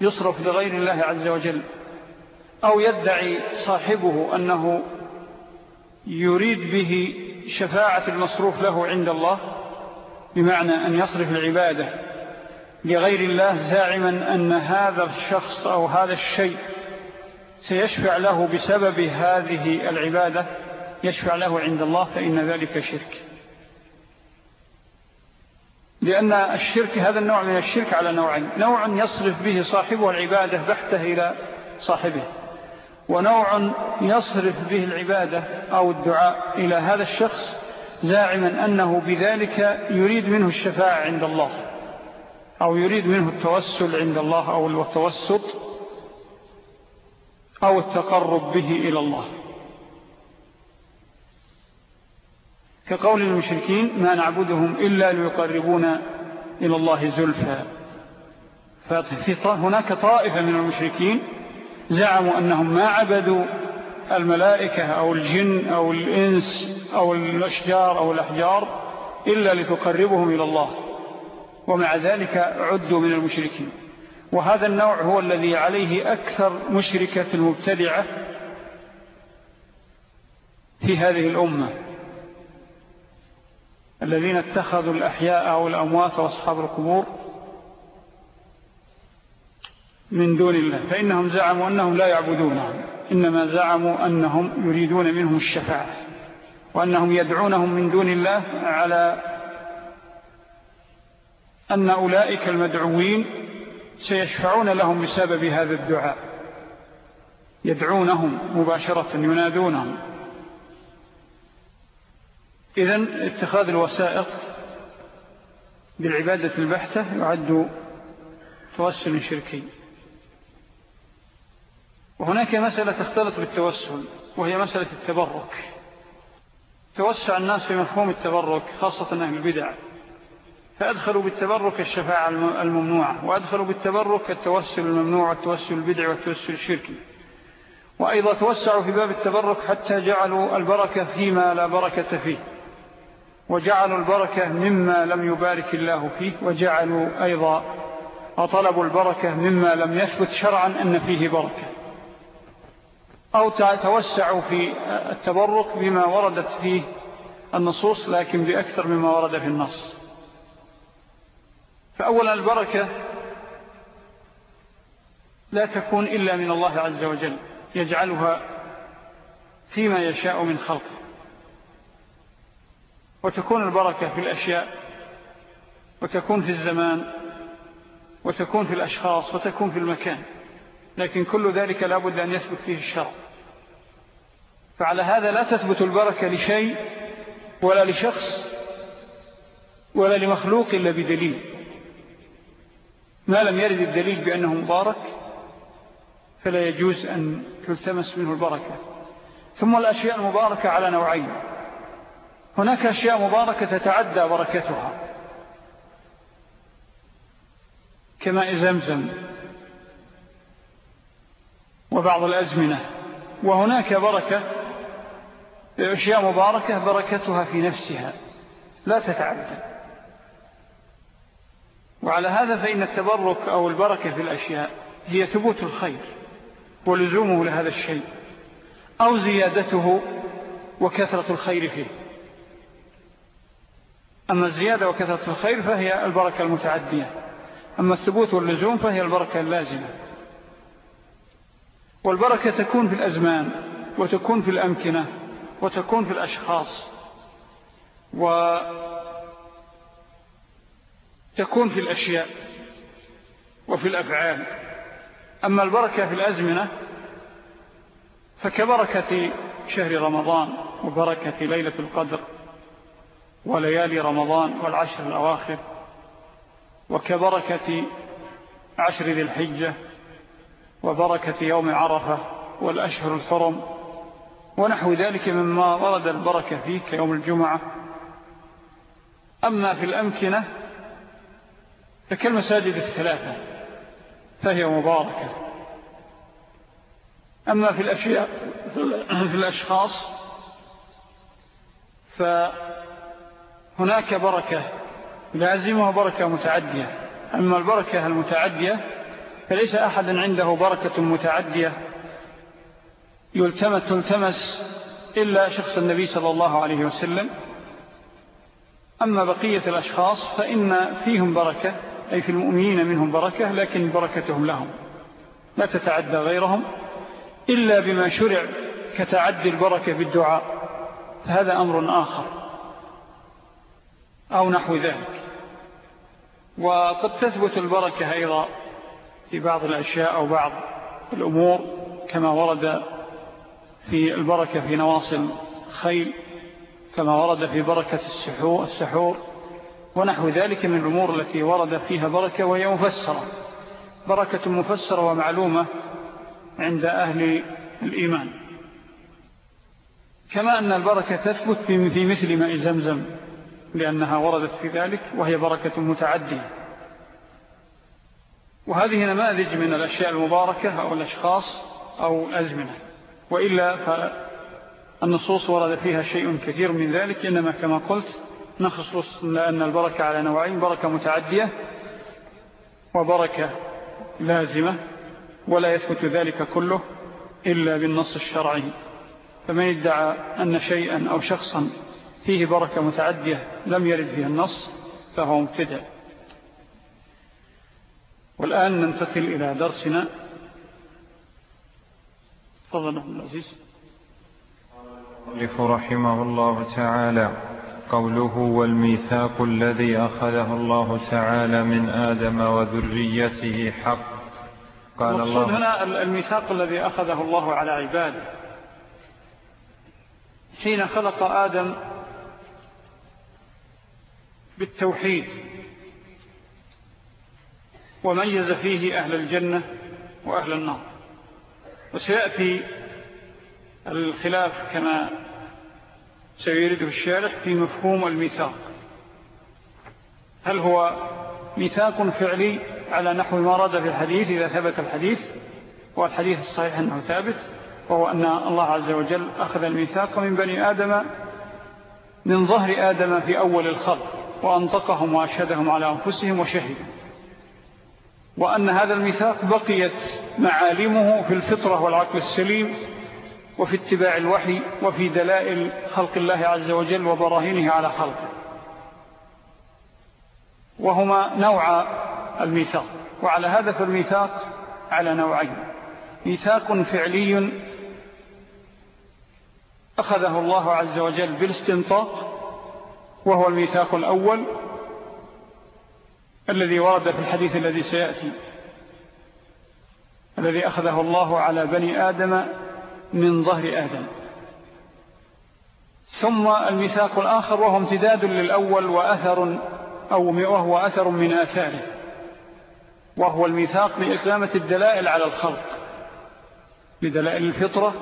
يصرف لغير الله عز وجل. أو يدعي صاحبه أنه يريد به شفاعة المصروف له عند الله بمعنى أن يصرف العبادة لغير الله زاعما أن هذا الشخص أو هذا الشيء سيشفع له بسبب هذه العبادة. يشفع له عند الله فإن ذلك شرك. لأن الشرك هذا النوع من الشرك على نوعين. نوع يصرف به صاحبه العبادة بحته إلى صاحبه. ونوع يصرف به العبادة أو الدعاء إلى هذا الشخص زاعما أنه بذلك يريد منه الشفاعة عند الله. أو يريد منه التوسل عند الله أو التوسط أو التقرب به إلى الله. كقول المشركين ما نعبدهم إلا ليقربونا إلى الله زلفا فهناك طائفة من المشركين زعموا أنهم ما عبدوا الملائكة أو الجن أو الإنس أو الأشجار أو الأحجار إلا لتقربهم إلى الله. ومع ذلك عدوا من المشركين. وهذا النوع هو الذي عليه أكثر مشركة المبتدعة في هذه الأمة. الذين اتخذوا الأحياء أو الأموات وأصحاب القبور من دون الله. فإنهم زعموا أنهم لا يعبدونهم إنما زعموا أنهم يريدون منهم الشفاعة وأنهم يدعونهم من دون الله على أن أولئك المدعوين سيشفعون لهم بسبب هذا الدعاء. يدعونهم مباشرة ينادونهم. إذن اتخاذ الوسائق بالعبادة البحتة يعد توسل شركي. وهناك مسألة تختلط بالتوسل وهي مسألة التبرك. توسع الناس في مفهوم التبرك خاصة أهل البدع. فأدخلوا بالتبرك الشفاعة الممنوعة وأدخلوا بالتبرك التوسل الممنوع والتوسل البدع والتوسل الشركي. وأيضا توسعوا في باب التبرك حتى جعلوا البركة فيما لا بركة فيه. وجعلوا البركة مما لم يبارك الله فيه وجعلوا أيضا وطلبوا البركة مما لم يثبت شرعا أن فيه بركة. أو توسعوا في التبرك بما وردت فيه النصوص لكن بأكثر مما ورد في النص. فأولا البركة لا تكون إلا من الله عز وجل يجعلها فيما يشاء من خلقه. وتكون البركة في الأشياء وتكون في الزمان وتكون في الأشخاص وتكون في المكان. لكن كل ذلك لابد أن يثبت فيه الشرع. فعلى هذا لا تثبت البركة لشيء ولا لشخص ولا لمخلوق إلا بدليل. ما لم يرد الدليل بأنه مبارك فلا يجوز أن تلتمس منه البركة. ثم الأشياء المباركة على نوعين. هناك أشياء مباركة تتعدى بركتها. كماء زمزم وبعض الأزمنة. وهناك بركة أشياء مباركة بركتها في نفسها. لا تتعدى. وعلى هذا فإن التبرك أو البركة في الأشياء هي ثبوت الخير ولزومه لهذا الشيء أو زيادته وكثرة الخير فيه. أما الزيادة وكثرة الخير فهي البركة المتعدية. أما الثبوت واللزوم فهي البركة اللازمة. والبركة تكون في الأزمان وتكون في الأمكنة وتكون في الأشخاص وتكون في الأشياء وفي الأفعال. أما البركة في الأزمنة فكبركة شهر رمضان وبركة ليلة القدر. وليالي رمضان والعشر الأواخر وكبركة عشر ذي الحجة وبركة يوم عرفة والأشهر الحرم ونحو ذلك مما ورد البركة فيه كيوم الجمعة. أما في الأمكنة فكالمساجد الثلاثة فهي مباركة. أما في الأشياء في الأشخاص فهناك بركة لازمة وبركة متعدية. أما البركة المتعدية فليس أحد عنده بركة متعدية يلتمس تلتمس إلا شخص النبي صلى الله عليه وسلم. أما بقية الأشخاص فإن فيهم بركة أي في المؤمنين منهم بركة لكن بركتهم لهم. لا تتعدى غيرهم إلا بما شرع كتعدي البركة بالدعاء. فهذا أمر آخر. أو نحو ذلك. وقد تثبت البركة أيضا في بعض الأشياء أو بعض الأمور كما ورد في البركة في نواصل خيل كما ورد في بركة السحور, السحور ونحو ذلك من الأمور التي ورد فيها بركة وهي مفسرة. بركة مفسرة ومعلومة عند أهل الإيمان. كما أن البركة تثبت في مثل ماء زمزم. لأنها وردت في ذلك وهي بركة متعدية. وهذه نماذج من الأشياء المباركة أو الأشخاص أو الأزمنة. وإلا فالنصوص ورد فيها شيء كثير من ذلك إنما كما قلت نخصص لأن البركة على نوعين بركة متعدية وبركة لازمة ولا يثبت ذلك كله إلا بالنص الشرعي. فمن يدعى أن شيئا أو شخصا فيه بركة متعدية لم يرد فيه النص فهو مبتدع. والآن ننتقل إلى درسنا. تفضل ابن العزيز. رحمه الله تعالى قوله والميثاق الذي أخذه الله تعالى من آدم وذريته حق. قال الله هنا الميثاق الذي أخذه الله على عباده. حين خلق آدم بالتوحيد. وميز فيه أهل الجنة وأهل النار. وسيأتي الخلاف كما سيريده الشارح في مفهوم الميثاق. هل هو ميثاق فعلي على نحو ما رد في الحديث إذا ثبت الحديث؟ والحديث الصحيح أنه ثابت وهو أن الله عز وجل أخذ الميثاق من بني آدم من ظهر آدم في أول الخلق. وأنطقهم وأشهدهم على أنفسهم وشهدوا وأن هذا الميثاق بقيت معالمه في الفطرة والعقل السليم وفي اتباع الوحي وفي دلائل خلق الله عز وجل وبراهينه على خلقه. وهما نوع الميثاق وعلى هذا فالميثاق على نوعين. ميثاق فعلي أخذه الله عز وجل بالاستنطاق وهو الميثاق الأول الذي ورد في الحديث الذي سيأتي الذي أخذه الله على بني آدم من ظهر آدم. ثم الميثاق الآخر وهو امتداد للأول وأثر أو وهو أثر من آثاره وهو الميثاق لإقامة الدلائل على الخلق بدلائل الفطرة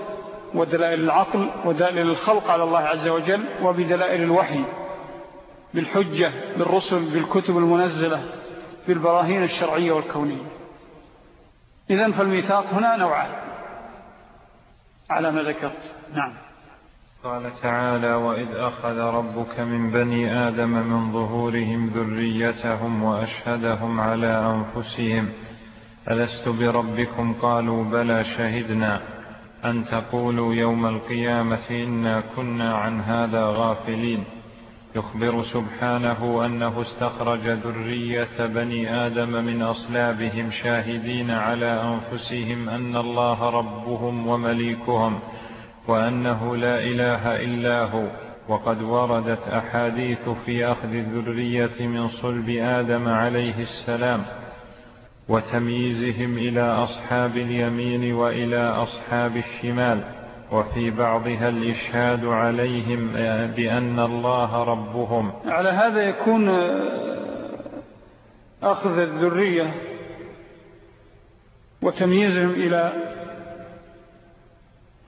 ودلائل العقل ودلائل الخلق على الله عز وجل وبدلائل الوحي. بالحجة بالرسل بالكتب المنزلة بالبراهين الشرعية والكونية. إذن فالميثاق هنا نوعان. على ما ذكرت. نعم. قال تعالى وإذ أخذ ربك من بني آدم من ظهورهم ذريتهم وأشهدهم على أنفسهم. ألست بربكم؟ قالوا بلى شهدنا. أن تقولوا يوم القيامة إنا كنا عن هذا غافلين. يخبر سبحانه أنه استخرج ذرية بني آدم من أصلابهم شاهدين على أنفسهم أن الله ربهم ومليكهم وأنه لا إله إلا هو. وقد وردت أحاديث في أخذ الذرية من صلب آدم عليه السلام وتمييزهم إلى أصحاب اليمين وإلى أصحاب الشمال. وفي بعضها الإشهاد عليهم بأن الله ربهم. على هذا يكون أخذ الذرية وتمييزهم إلى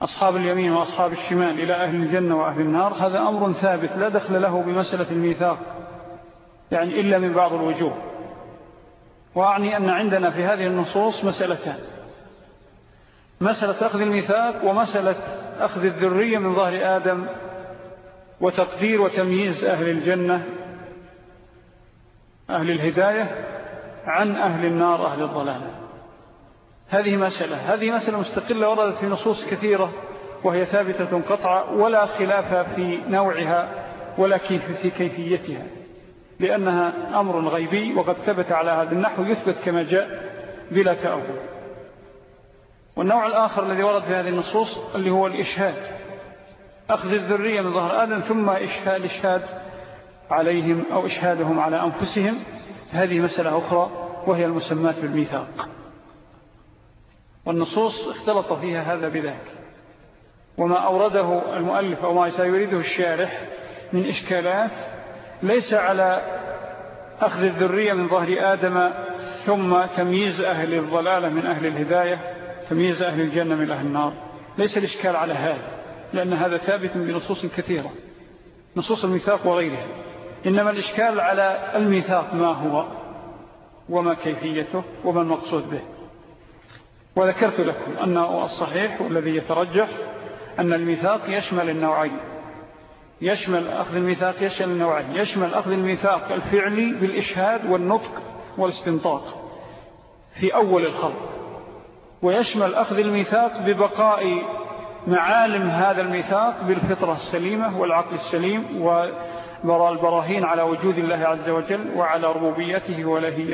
أصحاب اليمين وأصحاب الشمال إلى أهل الجنة وأهل النار. هذا أمر ثابت لا دخل له بمسألة الميثاق يعني إلا من بعض الوجوه. وأعني أن عندنا في هذه النصوص مسألتان. مسألة أخذ الميثاق ومسألة أخذ الذرية من ظهر آدم وتقدير وتمييز أهل الجنة أهل الهداية عن أهل النار أهل الضلالة. هذه مسألة هذه مسألة مستقلة وردت في نصوص كثيرة وهي ثابتة قطعة ولا خلاف في نوعها ولا كيف في كيفيتها لأنها أمر غيبي وقد ثبت على هذا النحو يثبت كما جاء بلا تأول والنوع الآخر الذي ورد في هذه النصوص اللي هو الإشهاد. أخذ الذرية من ظهر آدم ثم إشهاد إشهاد عليهم أو إشهادهم على أنفسهم. هذه مسألة أخرى وهي المسمات بالميثاق. والنصوص اختلط فيها هذا بذاك. وما أورده المؤلف أو ما سيريده الشارح من إشكالات ليس على أخذ الذرية من ظهر آدم ثم تمييز أهل الضلالة من أهل الهداية. تمييز أهل الجنة من أهل النار. ليس الإشكال على هذا لأن هذا ثابت بنصوص كثيرة نصوص الميثاق وغيرها. إنما الإشكال على الميثاق ما هو وما كيفيته وما المقصود به. وذكرت لكم أنه الصحيح والذي يترجح أن الميثاق يشمل النوعين. يشمل أخذ الميثاق يشمل النوعين. يشمل أخذ الميثاق الفعلي بالإشهاد والنطق والاستنطاق في أول الخلق. ويشمل أخذ الميثاق ببقاء معالم هذا الميثاق بالفطرة السليمة والعقل السليم والبراهين على وجود الله عز وجل وعلى ربوبيته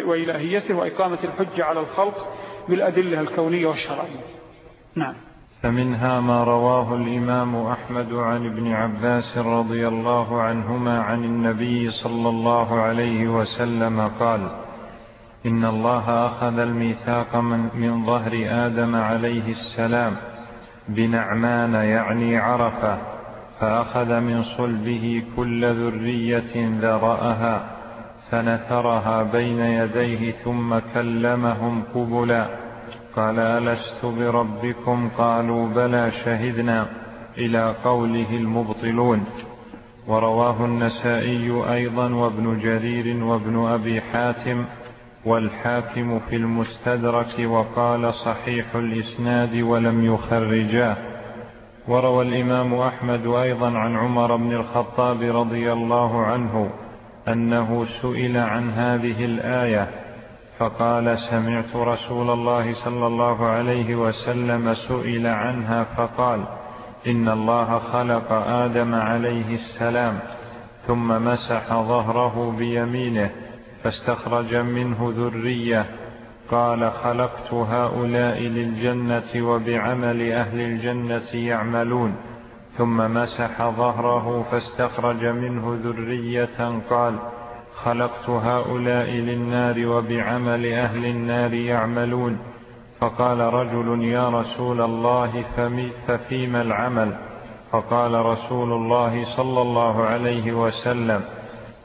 وإلهيته وإقامة الحجة على الخلق بالأدلة الكونية والشرعية. نعم. فمنها ما رواه الإمام أحمد عن ابن عباس رضي الله عنهما عن النبي صلى الله عليه وسلم قال إن الله أخذ الميثاق من, من ظهر آدم عليه السلام بنعمان يعني عرفة فأخذ من صلبه كل ذرية ذرأها فنثرها بين يديه ثم كلمهم قبلا. قال ألست بربكم؟ قالوا بلى شهدنا إلى قوله المبطلون. ورواه النسائي أيضا وابن جرير وابن أبي حاتم والحاكم في المستدرك وقال صحيح الإسناد ولم يخرجاه. وروى الإمام أحمد أيضا عن عمر بن الخطاب رضي الله عنه أنه سئل عن هذه الآية فقال سمعت رسول الله صلى الله عليه وسلم سئل عنها فقال إن الله خلق آدم عليه السلام ثم مسح ظهره بيمينه فاستخرج منه ذرية قال خلقت هؤلاء للجنة وبعمل أهل الجنة يعملون. ثم مسح ظهره فاستخرج منه ذرية قال خلقت هؤلاء للنار وبعمل أهل النار يعملون. فقال رجل يا رسول الله ففيما العمل؟ فقال رسول الله صلى الله عليه وسلم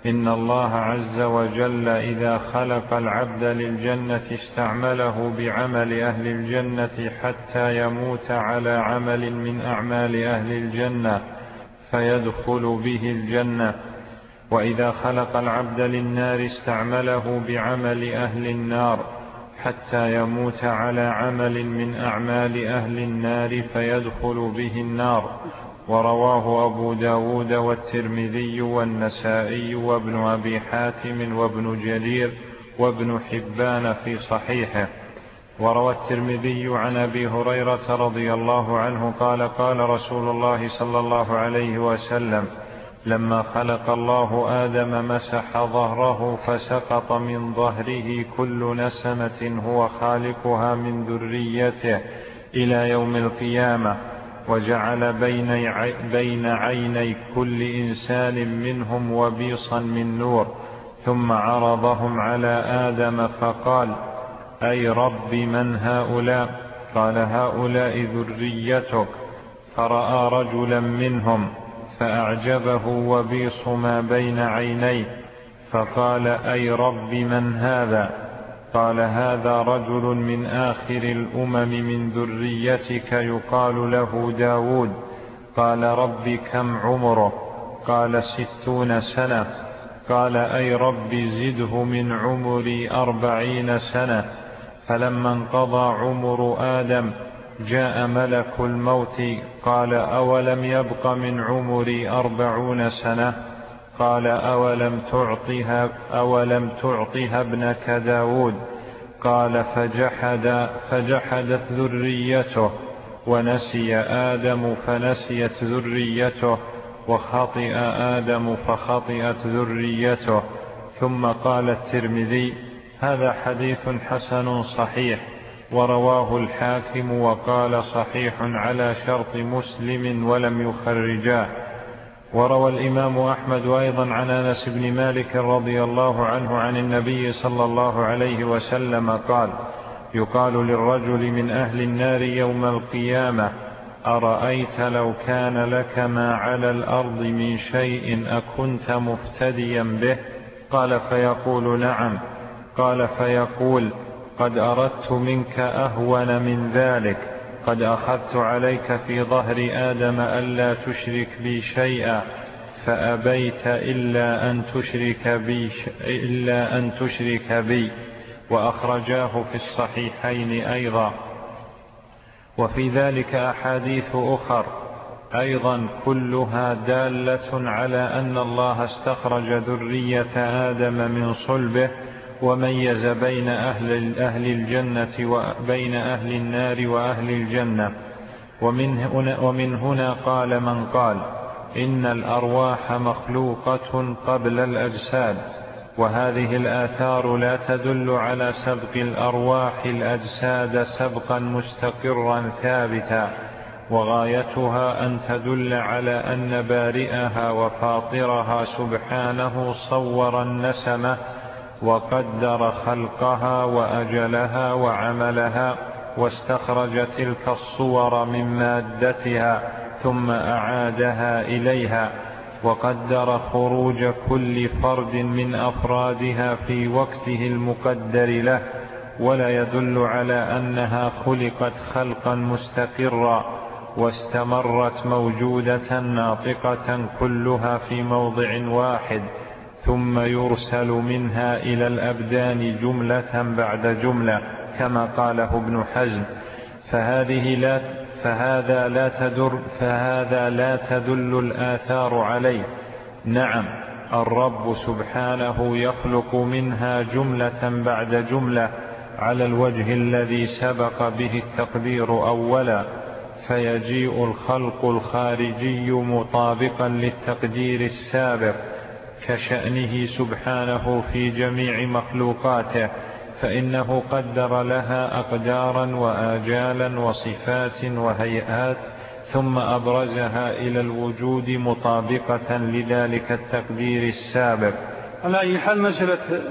إن الله عز وجل إذا خلق العبد للجنة استعمله بعمل أهل الجنة حتى يموت على عمل من أعمال أهل الجنة فيدخل به الجنة. وإذا خلق العبد للنار استعمله بعمل أهل النار حتى يموت على عمل من أعمال أهل النار فيدخل به النار. ورواه أبو داود والترمذي والنسائي وابن أبي حاتم وابن جرير وابن حبان في صحيحه. وروى الترمذي عن أبي هريرة رضي الله عنه قال قال رسول الله صلى الله عليه وسلم لما خلق الله آدم مسح ظهره فسقط من ظهره كل نسمة هو خالقها من ذريته إلى يوم القيامة. وجعل بين عيني كل إنسان منهم وبيصا من نور ثم عرضهم على آدم فقال أي رب من هؤلاء؟ قال هؤلاء ذريتك. فرأى رجلا منهم فأعجبه وبيص ما بين عينيه فقال أي رب من هذا؟ قال هذا رجل من آخر الأمم من ذريتك يقال له داود. قال رب كم عمره؟ قال ستون سنة. قال أي رب زده من عمري أربعين سنة. فلما انقضى عمر آدم جاء ملك الموت. قال أولم يبق من عمري أربعون سنة؟ قال أولم تعطها, أولم تعطها ابنك داود؟ قال فجحد فجحدت ذريته ونسي آدم فنسيت ذريته وخطئ آدم فخطئت ذريته. ثم قال الترمذي هذا حديث حسن صحيح ورواه الحاكم وقال صحيح على شرط مسلم ولم يخرجاه. وروى الإمام أحمد أيضا عن أنس بن مالك رضي الله عنه عن النبي صلى الله عليه وسلم قال يقال للرجل من أهل النار يوم القيامة أرأيت لو كان لك ما على الأرض من شيء أكنت مفتديا به؟ قال فيقول نعم. قال فيقول قد أردت منك أهون من ذلك. قد أخذت عليك في ظهر آدم ألا تشرك بي شيئا فأبيت إلا أن تشرك بي إلا أن تشرك بي وأخرجاه في الصحيحين أيضا. وفي ذلك أحاديث أخر أيضا كلها دالة على أن الله استخرج ذرية آدم من صلبه وميز بين أهل, أهل الجنة وبين أهل النار وأهل الجنة. ومن هنا, ومن هنا قال من قال إن الأرواح مخلوقة قبل الأجساد وهذه الآثار لا تدل على سبق الأرواح الأجساد سبقا مستقرا ثابتا وغايتها أن تدل على أن بارئها وفاطرها سبحانه صور النسمة وقدر خلقها وأجلها وعملها واستخرج تلك الصور من مادتها ثم أعادها إليها وقدر خروج كل فرد من أفرادها في وقته المقدر له ولا يدل على أنها خلقت خلقا مستقرا واستمرت موجودة ناطقة كلها في موضع واحد ثم يرسل منها إلى الأبدان جملة بعد جملة كما قاله ابن حزم. فهذه لا فهذا لا تدر فهذا لا تدل الآثار عليه. نعم الرب سبحانه يخلق منها جملة بعد جملة على الوجه الذي سبق به التقدير أولا. فيجيء الخلق الخارجي مطابقا للتقدير السابق. كشأنه سبحانه في جميع مخلوقاته فإنه قدر لها أقدارا وآجالا وصفات وهيئات ثم أبرزها إلى الوجود مطابقة لذلك التقدير السابق. على أي حال مسألة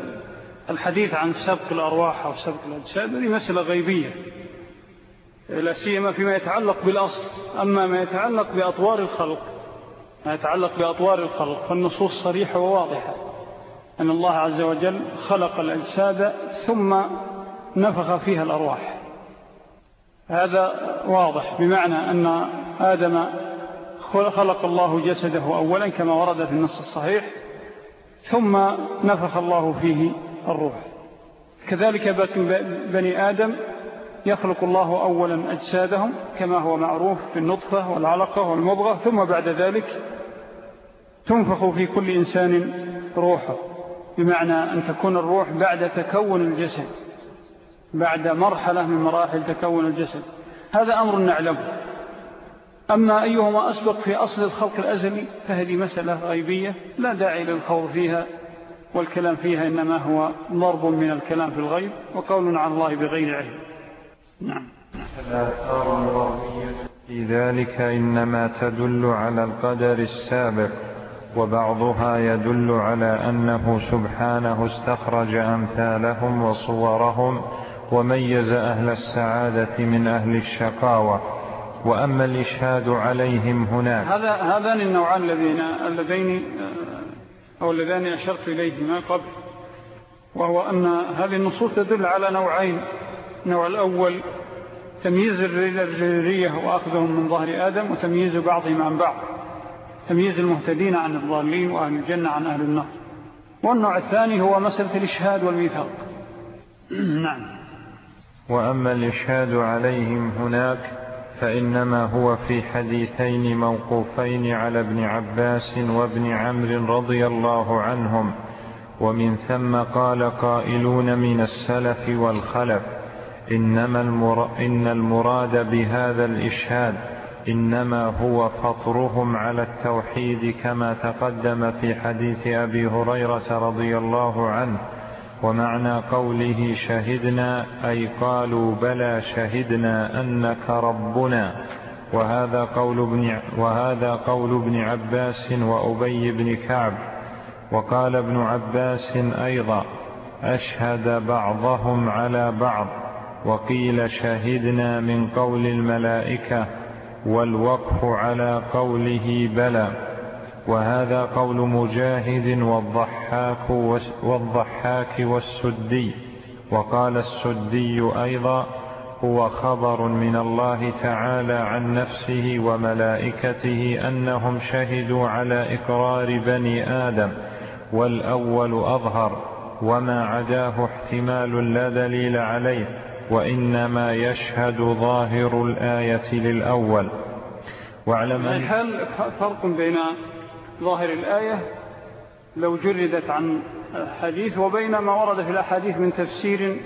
الحديث عن سبق الأرواح أو سبق الأجساد هذه مسألة غيبية لا سيما فيما يتعلق بالأصل. أما ما يتعلق بأطوار الخلق ما يتعلق بأطوار الخلق فالنصوص صريحة وواضحة. أن الله عز وجل خلق الأجساد ثم نفخ فيها الأرواح. هذا واضح بمعنى أن آدم خلق الله جسده أولا كما ورد في النص الصحيح ثم نفخ الله فيه الروح. كذلك بني آدم يخلق الله أولا أجسادهم كما هو معروف في النطفة والعلقة والمضغة ثم بعد ذلك تنفخ في كل إنسان روحه بمعنى أن تكون الروح بعد تكون الجسد بعد مرحلة من مراحل تكون الجسد. هذا أمر نعلمه. أما أيهما أسبق في أصل الخلق الأزلي فهذه مسألة غيبية لا داعي للخوض فيها والكلام فيها إنما هو ضرب من الكلام في الغيب وقول عن الله بغير علم. نعم الآثار في ذلك إنما تدل على القدر السابق وبعضها يدل على أنه سبحانه استخرج أمثالهم وصورهم وميز أهل السعادة من أهل الشقاوة وأما الإشهاد عليهم هناك. هذا هذان النوعان الذين اللذين آه، أو اللذان أشرت إليهما قبل وهو أن هذه النصوص تدل على نوعين. النوع الأول تمييز الذرية وأخذهم من ظهر آدم وتمييز بعضهم عن بعض. تمييز المهتدين عن الضالين وأهل الجنة عن أهل النار. والنوع الثاني هو مسألة الإشهاد والميثاق. نعم. وأما الإشهاد عليهم هناك فإنما هو في حديثين موقوفين على ابن عباس وابن عمرو رضي الله عنهم. ومن ثم قال قائلون من السلف والخلف. إنما المر... إن المراد بهذا الإشهاد إنما هو فطرهم على التوحيد كما تقدم في حديث أبي هريرة رضي الله عنه ومعنى قوله شهدنا أي قالوا بلى شهدنا أنك ربنا. وهذا قول ابن, وهذا قول ابن عباس وأبي بن كعب. وقال ابن عباس أيضا أشهد بعضهم على بعض. وقيل شهدنا من قول الملائكة والوقف على قوله بلى. وهذا قول مجاهد والضحاك, والضحاك والسدي. وقال السدي أيضا هو خبر من الله تعالى عن نفسه وملائكته أنهم شهدوا على إقرار بني آدم والأول أظهر وما عداه احتمال لا دليل عليه. وإنما يشهد ظاهر الآية للأول. واعلم هل فرق بين ظاهر الآية لو جردت عن حديث وبين ما ورد في الأحاديث من تفسير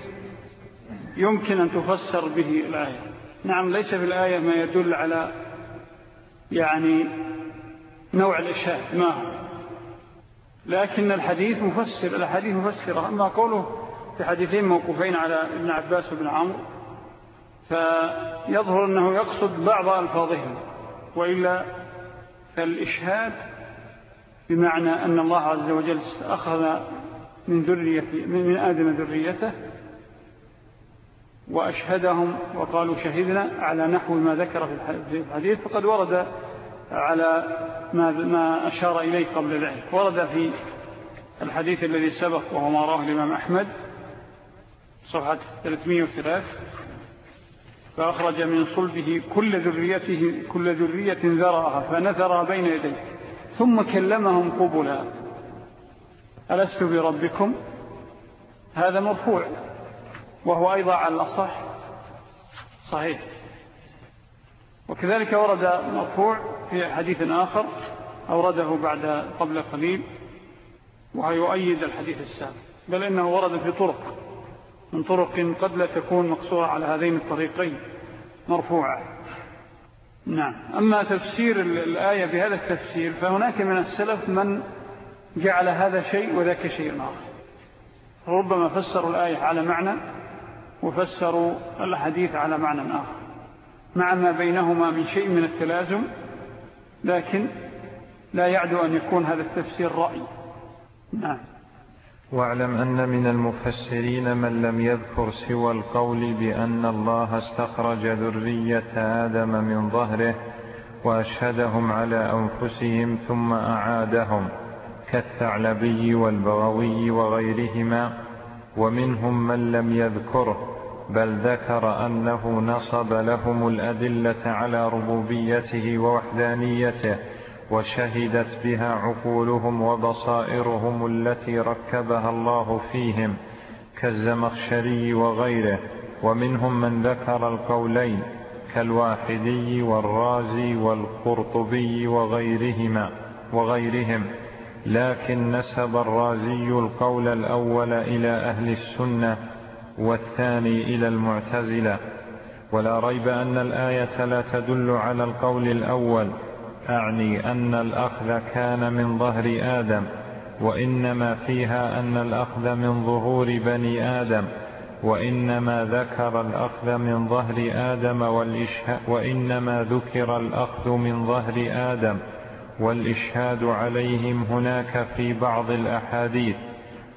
يمكن أن تفسر به الآية. نعم ليس في الآية ما يدل على يعني نوع الإشهاد ما لكن الحديث مفسر الحديث مفسرة. أما قوله في حديثين موقوفين على ابن عباس وابن عمرو فيظهر أنه يقصد بعض ألفاظهم وإلا فالإشهاد بمعنى أن الله عز وجل أخذ من, ذرية من آدم ذريته وأشهدهم وقالوا شهدنا على نحو ما ذكر في الحديث فقد ورد على ما, ما أشار إليه قبل ذلك. ورد في الحديث الذي سبق وهو ما راه الإمام أحمد صفحة 303 فأخرج من صلبه كل ذريته كل ذرية ذرعها فنثرها بين يديه ثم كلمهم قبلا. ألست بربكم؟ هذا مرفوع وهو أيضا على الأصح. صحيح. وكذلك ورد مرفوع في حديث آخر أورده بعد قبل قليل وهو يؤيد الحديث السابق. بل إنه ورد في طرق. من طرق قد لا تكون مقصورة على هذين الطريقين مرفوعة. نعم. أما تفسير الآية بهذا التفسير فهناك من السلف من جعل هذا شيء وذاك شيء آخر. ربما فسروا الآية على معنى وفسروا الحديث على معنى آخر. مع ما بينهما من شيء من التلازم لكن لا يعدو أن يكون هذا التفسير رأي. نعم. واعلم أن من المفسرين من لم يذكر سوى القول بأن الله استخرج ذرية آدم من ظهره وأشهدهم على أنفسهم ثم أعادهم كالثعلبي والبغوي وغيرهما ومنهم من لم يذكره بل ذكر أنه نصب لهم الأدلة على ربوبيته ووحدانيته وشهدت بها عقولهم وبصائرهم التي ركبها الله فيهم كالزمخشري وغيره ومنهم من ذكر القولين كالواحدي والرازي والقرطبي وغيرهما وغيرهم. لكن نسب الرازي القول الأول إلى أهل السنة والثاني إلى المعتزلة. ولا ريب أن الآية لا تدل على القول الأول أعني أن الأخذ كان من ظهر آدم وإنما فيها أن الأخذ من ظهور بني آدم وإنما ذكر الأخذ من ظهر آدم وإنما ذكر الأخذ من ظهر آدم والإشهاد عليهم هناك في بعض الأحاديث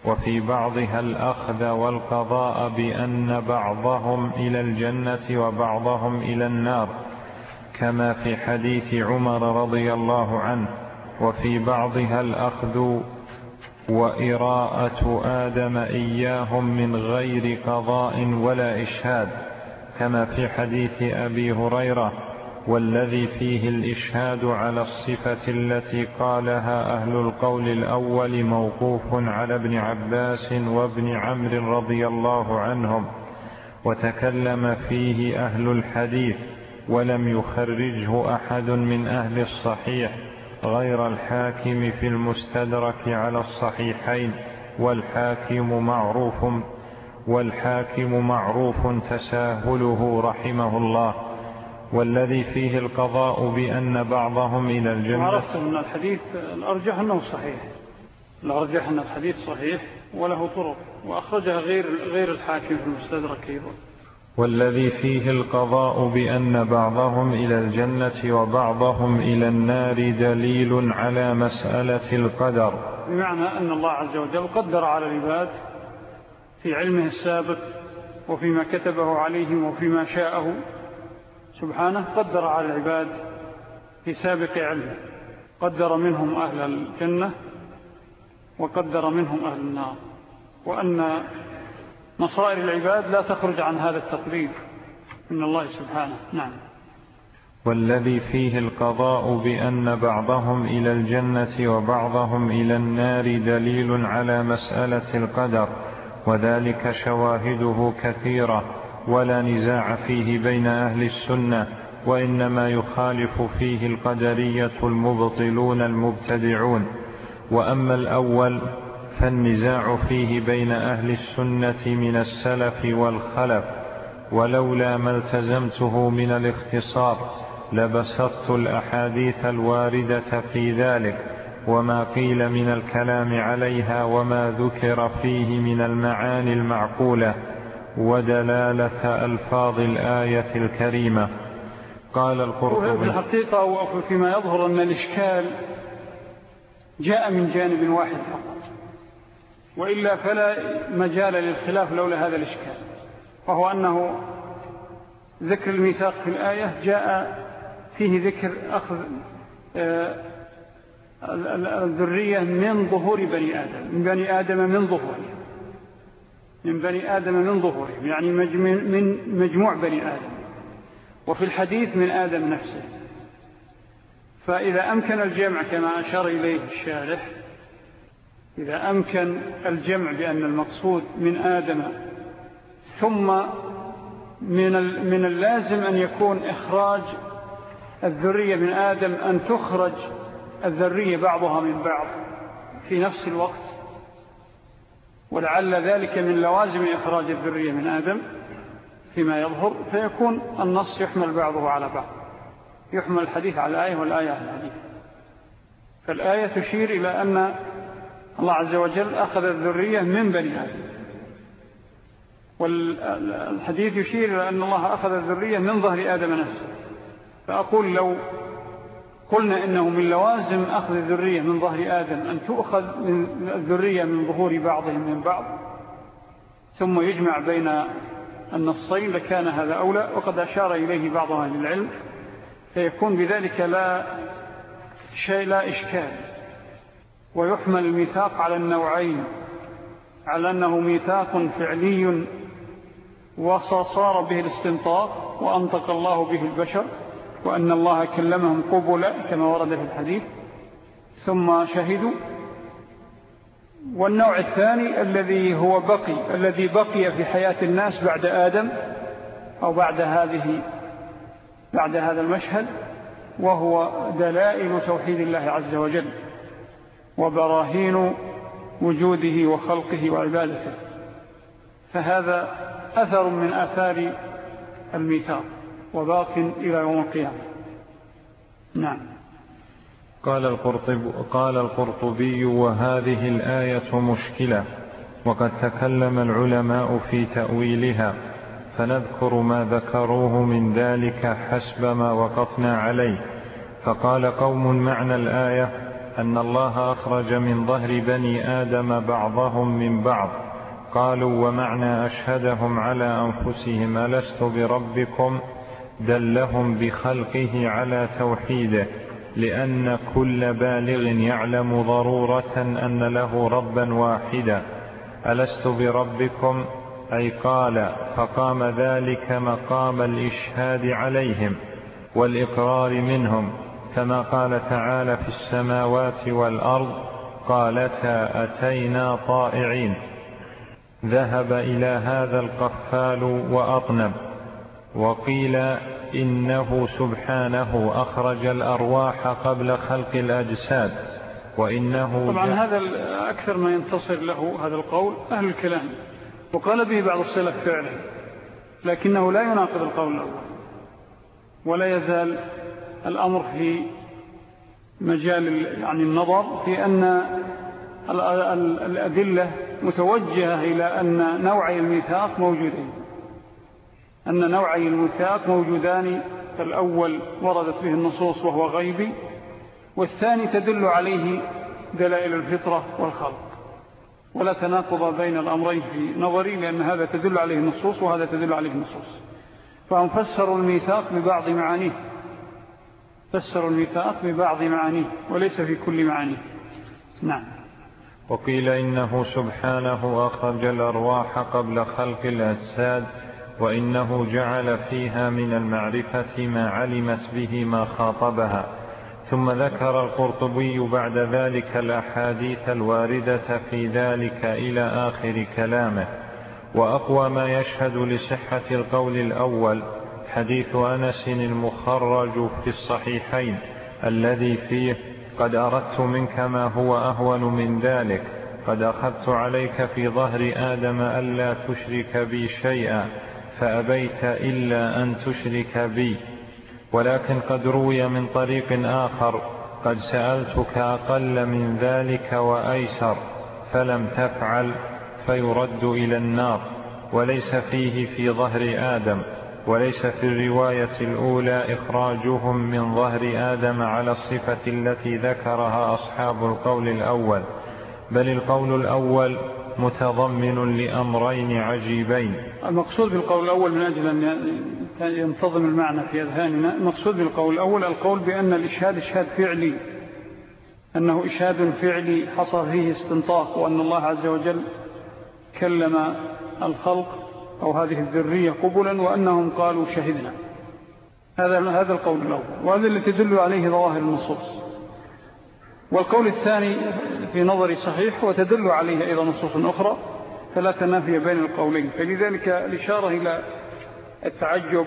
وفي بعضها الأخذ والقضاء بأن بعضهم إلى الجنة وبعضهم إلى النار. كما في حديث عمر رضي الله عنه وفي بعضها الأخذ وإراءة آدم إياهم من غير قضاء ولا إشهاد كما في حديث أبي هريرة والذي فيه الإشهاد على الصفة التي قالها أهل القول الأول موقوف على ابن عباس وابن عمرو رضي الله عنهم وتكلم فيه أهل الحديث. ولم يخرجه أحد من أهل الصحيح غير الحاكم في المستدرك على الصحيحين والحاكم معروف والحاكم معروف تساهله رحمه الله. والذي فيه القضاء بأن بعضهم إلى الجنة. عرفت من الحديث الأرجح أنه صحيح. الأرجح أن الحديث صحيح وله طرق وأخرجها غير, غير الحاكم في المستدرك أيضا. والذي فيه القضاء بأن بعضهم إلى الجنة وبعضهم إلى النار دليل على مسألة القدر. بمعنى أن الله عز وجل قدر على العباد في علمه السابق وفيما كتبه عليهم وفيما شاءه. سبحانه قدر على العباد في سابق علمه. قدر منهم أهل الجنة وقدر منهم أهل النار. وأن مصائر العباد لا تخرج عن هذا التقدير. من الله سبحانه نعم. والذي فيه القضاء بأن بعضهم إلى الجنة وبعضهم إلى النار دليل على مسألة القدر وذلك شواهده كثيرة ولا نزاع فيه بين أهل السنة وإنما يخالف فيه القدرية المبطلون المبتدعون. وأما الأول فالنزاع فيه بين أهل السنة من السلف والخلف ولولا ما التزمته من الاختصار لبسطت الأحاديث الواردة في ذلك وما قيل من الكلام عليها وما ذكر فيه من المعاني المعقولة ودلالة ألفاظ الآية الكريمة. قال القرطبي في الحقيقة وفيما يظهر أن الإشكال جاء من جانب واحد فقط. وإلا فلا مجال للخلاف لولا هذا الإشكال. وهو أنه ذكر الميثاق في الآية جاء فيه ذكر أخذ آه، الذرية من ظهور بني آدم من بني آدم من ظهورهم. من بني آدم من ظهورهم يعني من مجموع بني آدم. وفي الحديث من آدم نفسه. فإذا أمكن الجمع كما أشار إليه الشارح إذا أمكن الجمع بأن المقصود من آدم ثم من من اللازم أن يكون إخراج الذرية من آدم أن تخرج الذرية بعضها من بعض في نفس الوقت. ولعل ذلك من لوازم إخراج الذرية من آدم فيما يظهر فيكون النص يحمل بعضه على بعض. يحمل الحديث على الآية والآية على الحديث فالآية تشير إلى أن الله عز وجل أخذ الذرية من بني آدم. والحديث يشير إلى أن الله أخذ الذرية من ظهر آدم نفسه. فأقول لو قلنا إنه من لوازم أخذ الذرية من ظهر آدم أن تؤخذ من الذرية من ظهور بعضهم من بعض ثم يجمع بين النصين لكان هذا أولى وقد أشار إليه بعض أهل العلم فيكون بذلك لا شيء لا إشكال. ويحمل الميثاق على النوعين على أنه ميثاق فعلي وصار به الاستنطاق وأنطق الله به البشر وأن الله كلمهم قبلا كما ورد في الحديث ثم شهدوا. والنوع الثاني الذي هو بقي الذي بقي في حياة الناس بعد آدم أو بعد هذه بعد هذا المشهد وهو دلائل توحيد الله عز وجل. وبراهين وجوده وخلقه وعبادته. فهذا أثر من آثار الميثاق وباق إلى يوم القيامة. نعم. قال القرطبي, قال القرطبي وهذه الآية مشكلة وقد تكلم العلماء في تأويلها فنذكر ما ذكروه من ذلك حسب ما وقفنا عليه. فقال قوم معنى الآية أن الله أخرج من ظهر بني آدم بعضهم من بعض. قالوا ومعنى أشهدهم على أنفسهم ألست بربكم؟ دلهم بخلقه على توحيده لأن كل بالغ يعلم ضرورة أن له ربا واحدا. ألست بربكم؟ أي قال فقام ذلك مقام الإشهاد عليهم والإقرار منهم. كما قال تعالى في السماوات والأرض قالتا أتينا طائعين. ذهب إلى هذا القفال وأطنب وقيل إنه سبحانه أخرج الأرواح قبل خلق الأجساد وإنه طبعا هذا أكثر ما ينتصر له هذا القول أهل الكلام وقال به بعض السلف فعلا لكنه لا يناقض القول الأول ولا يزال الأمر في مجال يعني النظر في أن الأدلة متوجهة إلى أن نوعي الميثاق موجودين. أن نوعي الميثاق موجودان الأول وردت به النصوص وهو غيبي والثاني تدل عليه دلائل الفطرة والخلق. ولا تناقض بين الأمرين في نظري لأن هذا تدل عليه النصوص وهذا تدل عليه النصوص. فهم فسروا الميثاق ببعض معانيه. فسروا الميثاق ببعض معانيه وليس في كل معانيه. نعم. وقيل إنه سبحانه أخرج الأرواح قبل خلق الأجساد وإنه جعل فيها من المعرفة ما علمت به ما خاطبها. ثم ذكر القرطبي بعد ذلك الأحاديث الواردة في ذلك إلى آخر كلامه. وأقوى ما يشهد لصحة القول الأول حديث أنس المخرج في الصحيحين الذي فيه قد أردت منك ما هو أهون من ذلك قد أخذت عليك في ظهر آدم ألا تشرك بي شيئا فأبيت إلا أن تشرك بي. ولكن قد روي من طريق آخر قد سألتك أقل من ذلك وأيسر فلم تفعل فيرد إلى النار وليس فيه في ظهر آدم. وليس في الرواية الأولى إخراجهم من ظهر آدم على الصفة التي ذكرها أصحاب القول الأول بل القول الأول متضمن لأمرين عجيبين. المقصود بالقول الأول من أجل أن ينتظم المعنى في أذهاننا المقصود بالقول الأول القول بأن الإشهاد إشهاد فعلي أنه إشهاد فعلي حصل فيه استنطاق وأن الله عز وجل كلم الخلق أو هذه الذرية قبلا وأنهم قالوا شهدنا. هذا هذا القول الأول وهذا اللي تدل عليه ظواهر النصوص. والقول الثاني في نظري صحيح وتدل عليه أيضا نصوص أخرى فلا تنافي بين القولين. فلذلك الإشارة إلى التعجب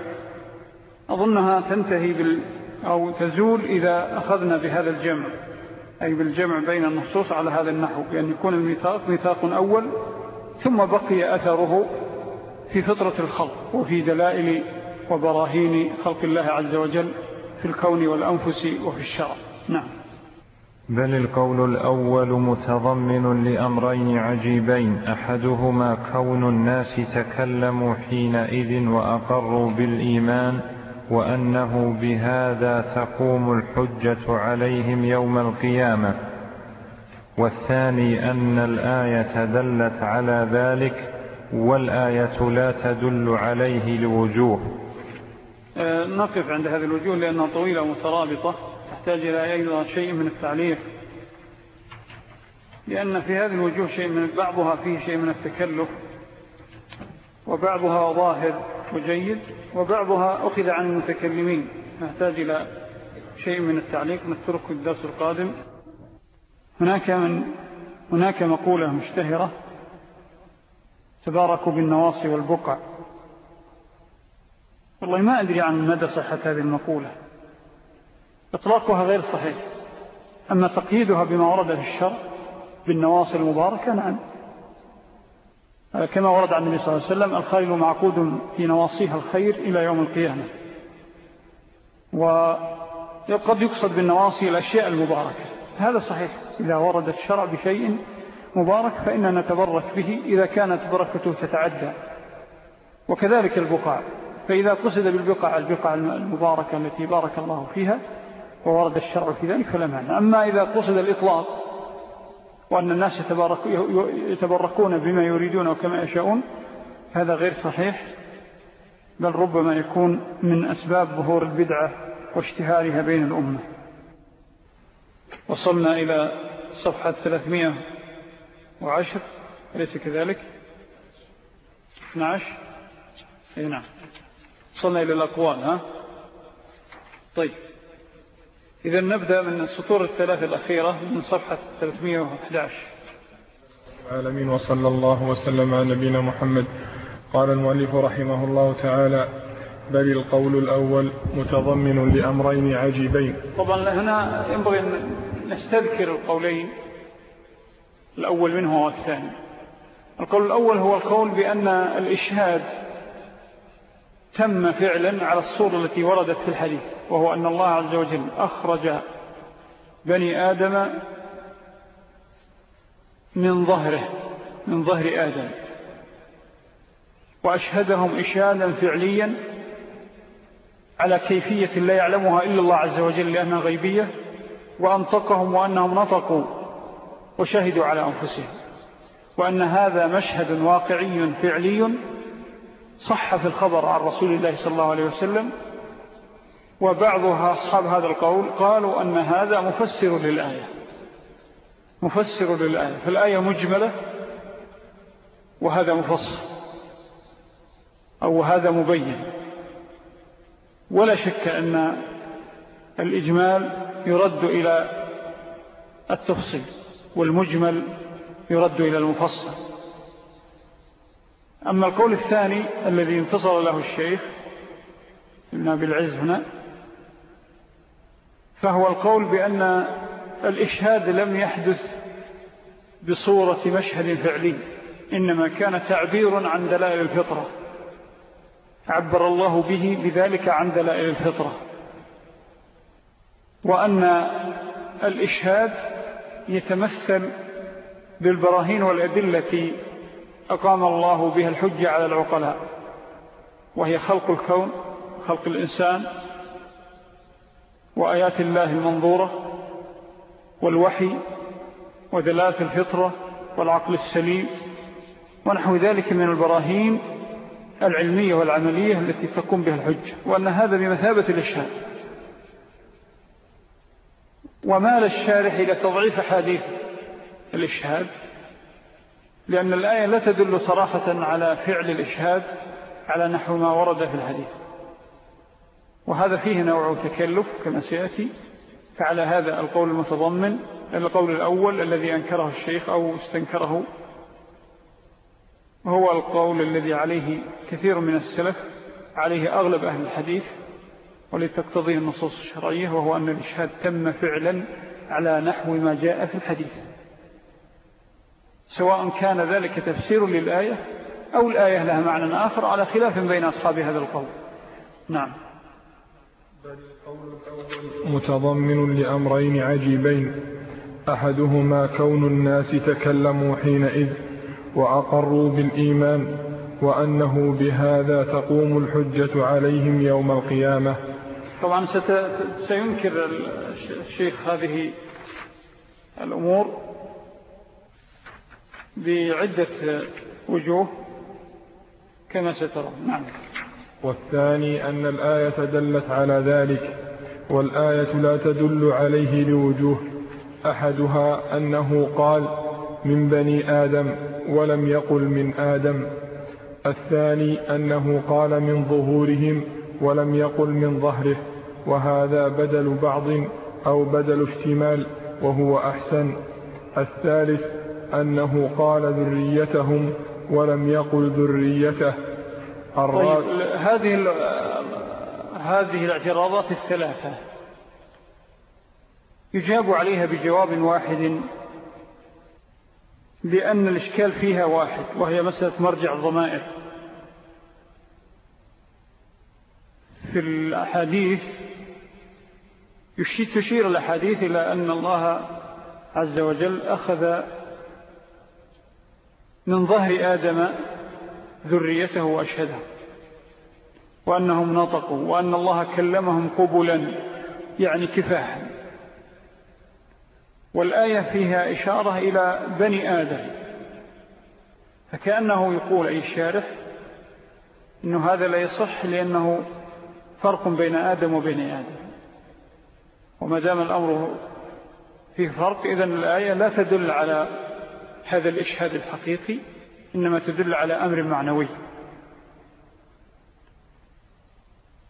أظنها تنتهي بال أو تزول إذا أخذنا بهذا الجمع أي بالجمع بين النصوص على هذا النحو. بأن يكون الميثاق ميثاق أول ثم بقي أثره في فطرة الخلق وفي دلائل وبراهين خلق الله عز وجل في الكون والأنفس وفي الشرع. نعم. بل القول الأول متضمن لأمرين عجيبين. أحدهما كون الناس تكلموا حينئذ وأقروا بالإيمان وأنه بهذا تقوم الحجة عليهم يوم القيامة. والثاني أن الآية دلت على ذلك والآية لا تدل عليه لوجوه. أه، نقف عند هذه الوجوه لأنها طويلة ومترابطة. تحتاج إلى أيضا شيء من التعليق. لأن في هذه الوجوه شيء من بعضها فيه شيء من التكلف وبعضها ظاهر وجيد وبعضها أخذ عن المتكلمين. نحتاج إلى شيء من التعليق. نترك الدرس القادم. هناك من هناك مقولة مشتهرة. تباركوا بالنواصي والبقع. والله ما أدري عن مدى صحة هذه المقولة. إطلاقها غير صحيح. أما تقييدها بما ورد في الشر بالنواصي المباركة نعم. كما ورد عن النبي صلى الله عليه وسلم الخيل معقود في نواصيها الخير إلى يوم القيامة. وقد يقصد بالنواصي الأشياء المباركة. هذا صحيح. إذا ورد الشرع بشيء مبارك فإننا نتبرك به إذا كانت بركته تتعدى. وكذلك البقاع. فإذا قصد بالبقع البقع المباركة التي بارك الله فيها وورد الشرع في ذلك فلا معنى أما إذا قصد الإطلاق وأن الناس يتبركون بما يريدون وكما يشاءون هذا غير صحيح. بل ربما يكون من أسباب ظهور البدعة واشتهارها بين الأمة. وصلنا إلى صفحة 310 أليس كذلك؟ 12 اي نعم. وصلنا إلى الأقوال ها؟ طيب. إذا نبدأ من السطور الثلاثة الأخيرة من صفحة 311 العالمين وصلى الله وسلم على نبينا محمد. قال المؤلف رحمه الله تعالى بل القول الأول متضمن لأمرين عجيبين. طبعا هنا ينبغي أن نستذكر القولين. الأول منه والثاني القول الأول هو القول بأن الإشهاد تم فعلا على الصورة التي وردت في الحديث وهو أن الله عز وجل أخرج بني آدم من ظهره من ظهر آدم وأشهدهم إشهادا فعليا على كيفية لا يعلمها إلا الله عز وجل لأنها غيبية وأنطقهم وأنهم نطقوا وشهدوا على أنفسهم. وأن هذا مشهد واقعي فعلي صح في الخبر عن رسول الله صلى الله عليه وسلم وبعضها أصحاب هذا القول قالوا أن هذا مفسر للآية. مفسر للآية. فالآية مجملة وهذا مفصل أو هذا مبين. ولا شك أن الإجمال يرد إلى التفصيل. والمجمل يرد إلى المفصل. أما القول الثاني الذي انتصر له الشيخ ابن أبي العز هنا فهو القول بأن الإشهاد لم يحدث بصورة مشهد فعلي إنما كان تعبير عن دلائل الفطرة. عبر الله به بذلك عن دلائل الفطرة. وأن الإشهاد يتمثل بالبراهين والأدلة أقام الله بها الحجة على العقلاء وهي خلق الكون خلق الإنسان وآيات الله المنظورة والوحي ودلالة الفطرة والعقل السليم ونحو ذلك من البراهين العلمية والعملية التي تقوم بها الحجة وأن هذا بمثابة الإشهاد ومال الشارح إلى تضعيف حديث الإشهاد لأن الآية لا تدل صراحة على فعل الإشهاد على نحو ما ورد في الحديث. وهذا فيه نوع تكلف كما سيأتي فعلى هذا القول المتضمن القول الأول الذي أنكره الشيخ أو استنكره هو القول الذي عليه كثير من السلف عليه أغلب أهل الحديث. ولتقتضيه النصوص الشرعية وهو أن الإشهاد تم فعلا على نحو ما جاء في الحديث. سواء كان ذلك تفسير للآية أو الآية لها معنى آخر على خلاف بين أصحاب هذا القول. نعم. متضمن لأمرين عجيبين. أحدهما كون الناس تكلموا حينئذ وأقروا بالإيمان وأنه بهذا تقوم الحجة عليهم يوم القيامة. طبعا سينكر الشيخ هذه الأمور بعدة وجوه كما سترى. نعم. والثاني أن الآية دلت على ذلك والآية لا تدل عليه لوجوه. أحدها أنه قال من بني آدم ولم يقل من آدم. الثاني أنه قال من ظهورهم ولم يقل من ظهره. وهذا بدل بعض أو بدل اشتمال وهو أحسن. الثالث أنه قال ذريتهم ولم يقل ذريته. طيب هذه هذه الاعتراضات الثلاثة. يجاب عليها بجواب واحد بأن الإشكال فيها واحد وهي مسألة مرجع الضمائر. في الأحاديث تشير الأحاديث إلى أن الله عز وجل أخذ من ظهر آدم ذريته وأشهده وأنهم نطقوا وأن الله كلمهم قبلا يعني كفاحا. والآية فيها إشارة إلى بني آدم. فكأنه يقول أي الشارح أنه هذا لا يصح لأنه فرق بين آدم وبين آدم. وما دام الأمر فيه فرق إذن الآية لا تدل على هذا الإشهاد الحقيقي إنما تدل على أمر معنوي.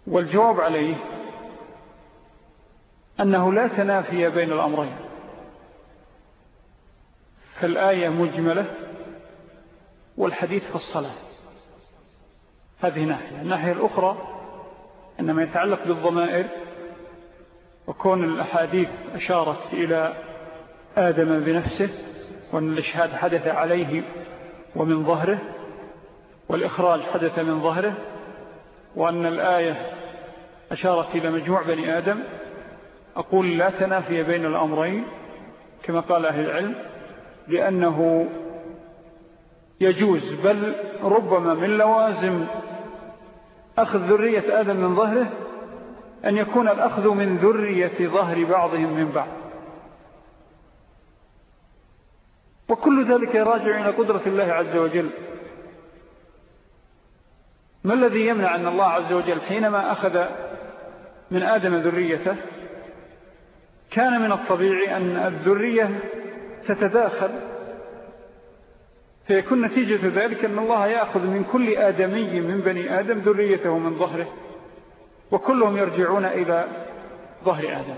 والجواب عليه أنه لا تنافي بين الأمرين. فالآية مجملة والحديث في الصلاة. هذه ناحية. الناحية الأخرى إنما يتعلق بالضمائر وكون الأحاديث أشارت إلى آدم بنفسه وأن الإشهاد حدث عليه ومن ظهره والإخراج حدث من ظهره وأن الآية أشارت إلى مجموع بني آدم أقول لا تنافي بين الأمرين كما قال أهل العلم لأنه يجوز بل ربما من لوازم أخذ ذرية آدم من ظهره أن يكون الأخذ من ذرية ظهر بعضهم من بعض. وكل ذلك يراجع إلى قدرة الله عز وجل. ما الذي يمنع أن الله عز وجل حينما أخذ من آدم ذريته كان من الطبيعي أن الذرية تتداخل؟ فيكون نتيجة ذلك أن الله يأخذ من كل آدمي من بني آدم ذريته من ظهره. وكلهم يرجعون إلى ظهر آدم.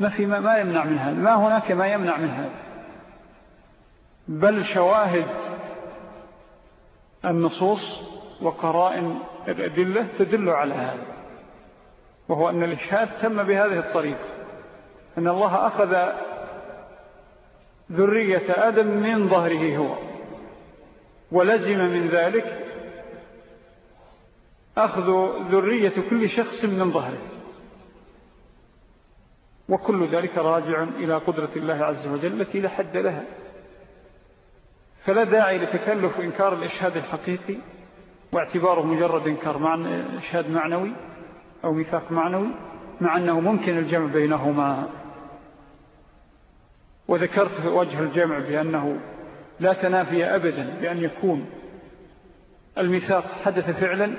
ما, في ما, ما يمنع من هذا. ما هناك ما يمنع من هذا. بل شواهد النصوص وقرائن الأدلة تدل على هذا. وهو أن الإشهاد تم بهذه الطريقة. أن الله أخذ ذرية آدم من ظهره هو ولزم من ذلك أخذ ذرية كل شخص من ظهره. وكل ذلك راجع إلى قدرة الله عز وجل التي لا حد لها. فلا داعي لتكلف إنكار الإشهاد الحقيقي واعتباره مجرد إنكار معنى إشهاد معنوي أو ميثاق معنوي مع أنه ممكن الجمع بينهما. وذكرت وجه الجمع بأنه لا تنافي أبدا بأن يكون الميثاق حدث فعلا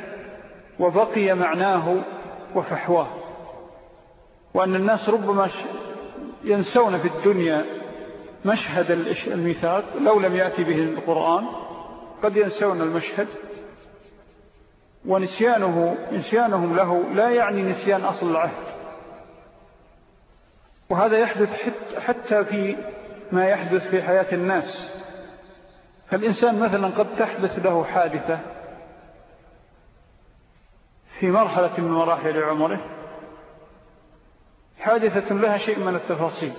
وبقي معناه وفحواه. وأن الناس ربما ينسون في الدنيا مشهد الميثاق لو لم يأتي به القرآن قد ينسون المشهد. ونسيانه نسيانهم له لا يعني نسيان أصل العهد. وهذا يحدث حتى في ما يحدث في حياة الناس. فالإنسان مثلا قد تحدث له حادثة في مرحلة من مراحل عمره حادثة لها شيء من التفاصيل.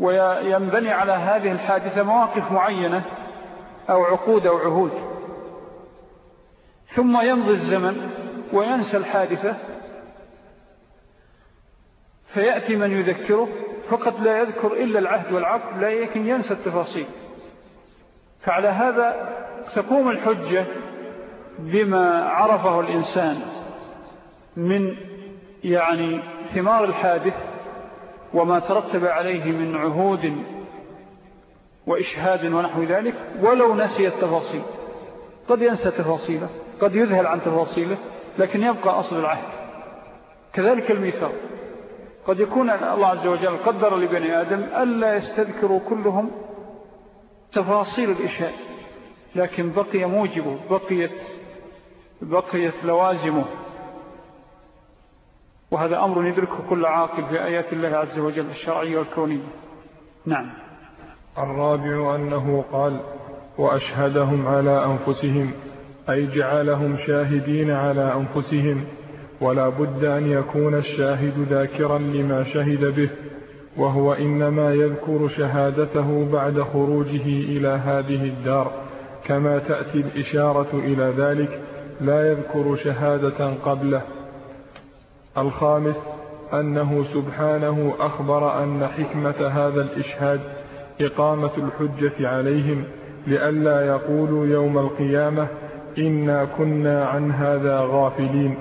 وينبني على هذه الحادثة مواقف معينة أو عقود أو عهود. ثم يمضي الزمن وينسى الحادثة فيأتي من يذكره فقط لا يذكر إلا العهد والعقد لكن ينسى التفاصيل. فعلى هذا تقوم الحجة بما عرفه الإنسان من يعني ثمار الحادث وما ترتب عليه من عهود وإشهاد ونحو ذلك ولو نسي التفاصيل. قد ينسى تفاصيله قد يذهل عن تفاصيله لكن يبقى أصل العهد. كذلك الميثاق. قد يكون الله عز وجل قدر لبني آدم ألا يستذكروا كلهم تفاصيل الإشهاد لكن بقي موجبه بقيت بقيت لوازمه. وهذا أمر يدركه كل عاقل في آيات الله عز وجل الشرعية والكونية. نعم. الرابع أنه قال وأشهدهم على أنفسهم أي جعلهم شاهدين على أنفسهم ولا بد أن يكون الشاهد ذاكرا لما شهد به وهو إنما يذكر شهادته بعد خروجه إلى هذه الدار كما تأتي الإشارة إلى ذلك لا يذكر شهادة قبله. الخامس أنه سبحانه أخبر أن حكمة هذا الإشهاد إقامة الحجة عليهم لئلا يقولوا يوم القيامة إنا كنا عن هذا غافلين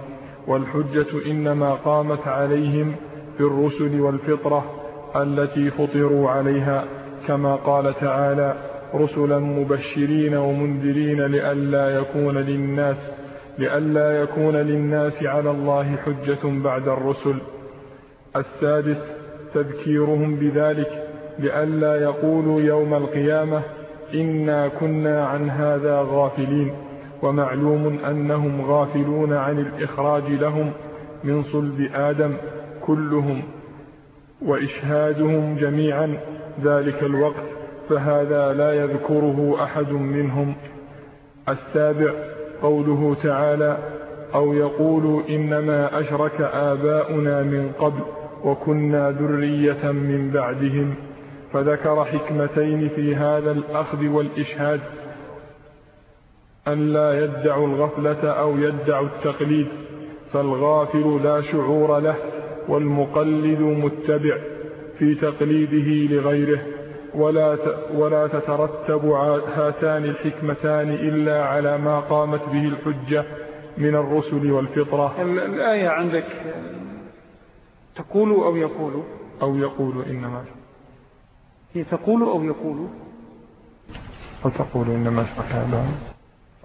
والحجة إنما قامت عليهم بالرسل والفطرة التي فطروا عليها كما قال تعالى رسلا مبشرين ومنذرين لئلا يكون للناس لئلا يكون للناس على الله حجة بعد الرسل. السادس تذكيرهم بذلك لئلا يقولوا يوم القيامة إنا كنا عن هذا غافلين. ومعلوم أنهم غافلون عن الإخراج لهم من صلب آدم كلهم وإشهادهم جميعا ذلك الوقت فهذا لا يذكره أحد منهم. السابع قوله تعالى أو يقولوا إنما أشرك آباؤنا من قبل وكنا ذرية من بعدهم فذكر حكمتين في هذا الأخذ والإشهاد أن لا يدعوا الغفلة أو يدعوا التقليد فالغافل لا شعور له والمقلد متبع في تقليده لغيره. ولا ولا تترتب هاتان الحكمتان إلا على ما قامت به الحجة من الرسل والفطرة. الآية عندك تقول أو يقول؟ أو يقول إنما. هي تقول أو يقول؟ أو تقول إنما آباؤنا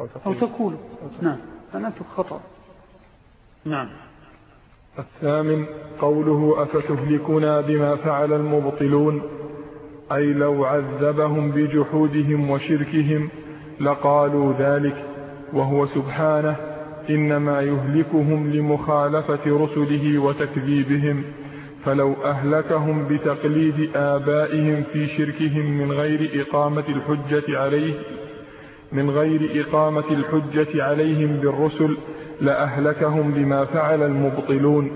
أو تقول, أو تقول. نعم. أنا خطأ. نعم. الثامن قوله أفتهلكنا بما فعل المبطلون؟ أي لو عذبهم بجحودهم وشركهم لقالوا ذلك وهو سبحانه إنما يهلكهم لمخالفة رسله وتكذيبهم فلو أهلكهم بتقليد آبائهم في شركهم من غير إقامة الحجة عليه من غير إقامة الحجة عليهم بالرسل لأهلكهم بما فعل المبطلون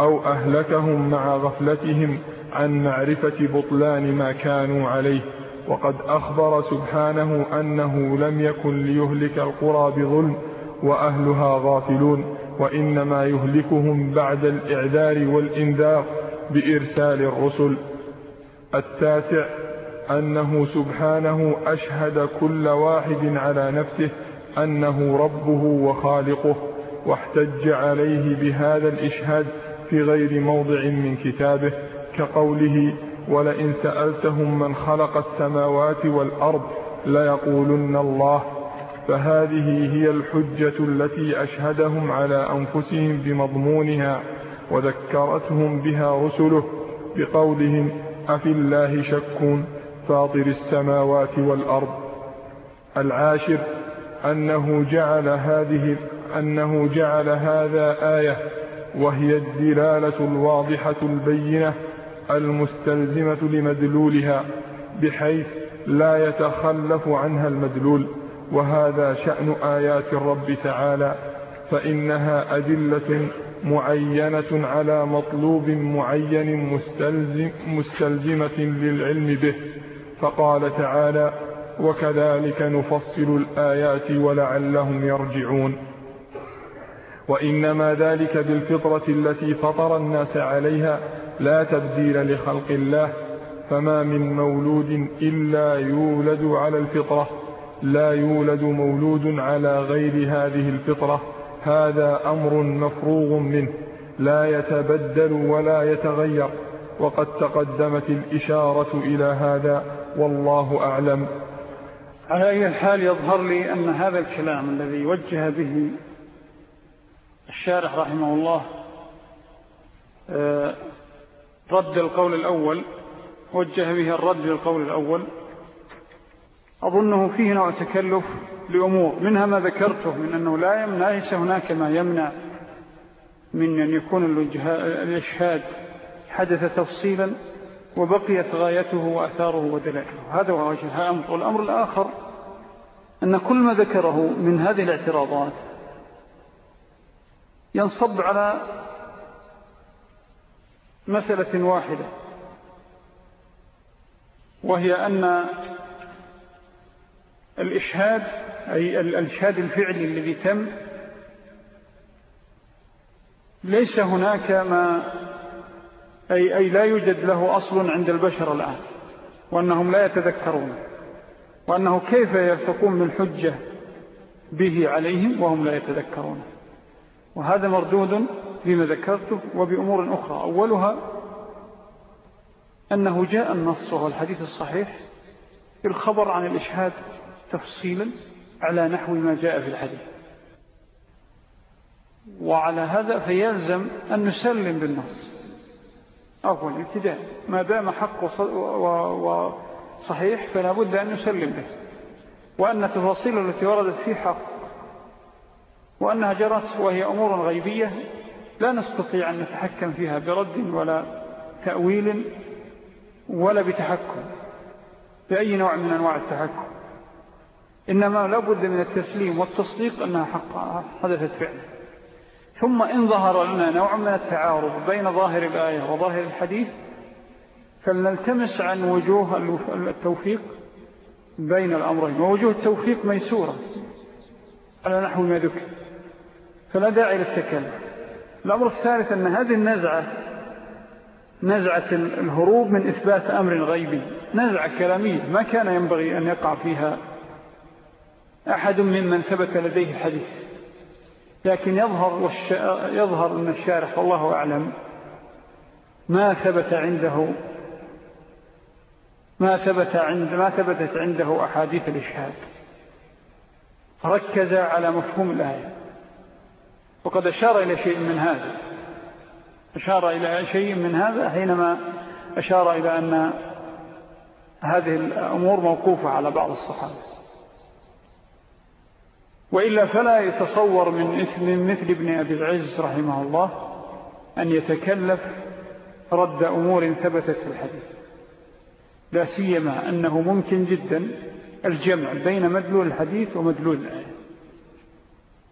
أو أهلكهم مع غفلتهم عن معرفة بطلان ما كانوا عليه وقد أخبر سبحانه أنه لم يكن ليهلك القرى بظلم وأهلها غافلون وإنما يهلكهم بعد الإعذار والإنذار بإرسال الرسل. التاسع أنه سبحانه أشهد كل واحد على نفسه أنه ربه وخالقه واحتج عليه بهذا الإشهاد في غير موضع من كتابه. كقوله ولئن سألتهم من خلق السماوات والأرض ليقولن الله فهذه هي الحجة التي أشهدهم على أنفسهم بمضمونها وذكرتهم بها رسله بقولهم أفي الله شك فاطر السماوات والأرض؟ العاشر أنه جعل هذه أنه جعل هذا آية وهي الدلالة الواضحة البينة المستلزمة لمدلولها بحيث لا يتخلف عنها المدلول. وهذا شأن آيات الرب تعالى فإنها أدلة معينة على مطلوب معين مستلزم مستلزمة للعلم به. فقال تعالى وكذلك نفصل الآيات ولعلهم يرجعون. وإنما ذلك بالفطرة التي فطر الناس عليها لا تبديل لخلق الله فما من مولود إلا يولد على الفطرة لا يولد مولود على غير هذه الفطرة هذا أمر مفروغ منه لا يتبدل ولا يتغير وقد تقدمت الإشارة إلى هذا والله أعلم. على أي الحال يظهر لي أن هذا الكلام الذي وجه به الشارح رحمه الله آه، رد القول الأول وجه به الرد للقول الأول. أظنه فيه نوع تكلف لأمور منها ما ذكرته من أنه لا يمنع ليس هناك ما يمنع من أن يكون الإشهاد حدث تفصيلا وبقيت غايته وأثاره ودلائله. هذا هو وجه أمر. والأمر الآخر أن كل ما ذكره من هذه الاعتراضات ينصب على مسألة واحدة وهي أن الإشهاد أي الإشهاد الفعلي الذي تم ليس هناك ما أي, أي لا يوجد له أصل عند البشر الآن وأنهم لا يتذكرون وأنه كيف يتقوم بالحجة به عليهم وهم لا يتذكرون. وهذا مردود بما ذكرته وبأمور أخرى. أولها أنه جاء النص وهو الحديث الصحيح الخبر عن الإشهاد تفصيلا على نحو ما جاء في الحديث. وعلى هذا فيلزم أن نسلم بالنص. أول ابتداء. ما دام حق وصحيح فلا بد أن نسلم به. وأن التفاصيل التي وردت فيه حق. وأنها جرت وهي أمور غيبية لا نستطيع أن نتحكم فيها برد ولا تأويل ولا بتحكم بأي نوع من أنواع التحكم. إنما لابد من التسليم والتصديق أنها حق حدثت فعلا. ثم إن ظهر لنا نوع من التعارض بين ظاهر الآية وظاهر الحديث فلنلتمس عن وجوه التوفيق بين الأمرين. ووجوه التوفيق ميسورة على نحو ما ذكر. فلا داعي للتكلم. الأمر الثالث أن هذه النزعة نزعة الهروب من إثبات أمر غيبي نزعة كلامية ما كان ينبغي أن يقع فيها أحد ممن ثبت لديه الحديث لكن يظهر. يظهر أن الشارح والله أعلم ما ثبت عنده ما ثبت عند ما ثبتت عنده أحاديث الإشهاد ركز على مفهوم الآية وقد أشار إلى شيء من هذا. أشار إلى شيء من هذا حينما أشار إلى أن هذه الأمور موقوفة على بعض الصحابة. وإلا فلا يتصور من مثل, مثل ابن أبي العز رحمه الله أن يتكلف رد أمور ثبتت في الحديث. لا سيما أنه ممكن جدا الجمع بين مدلول الحديث ومدلول الآية.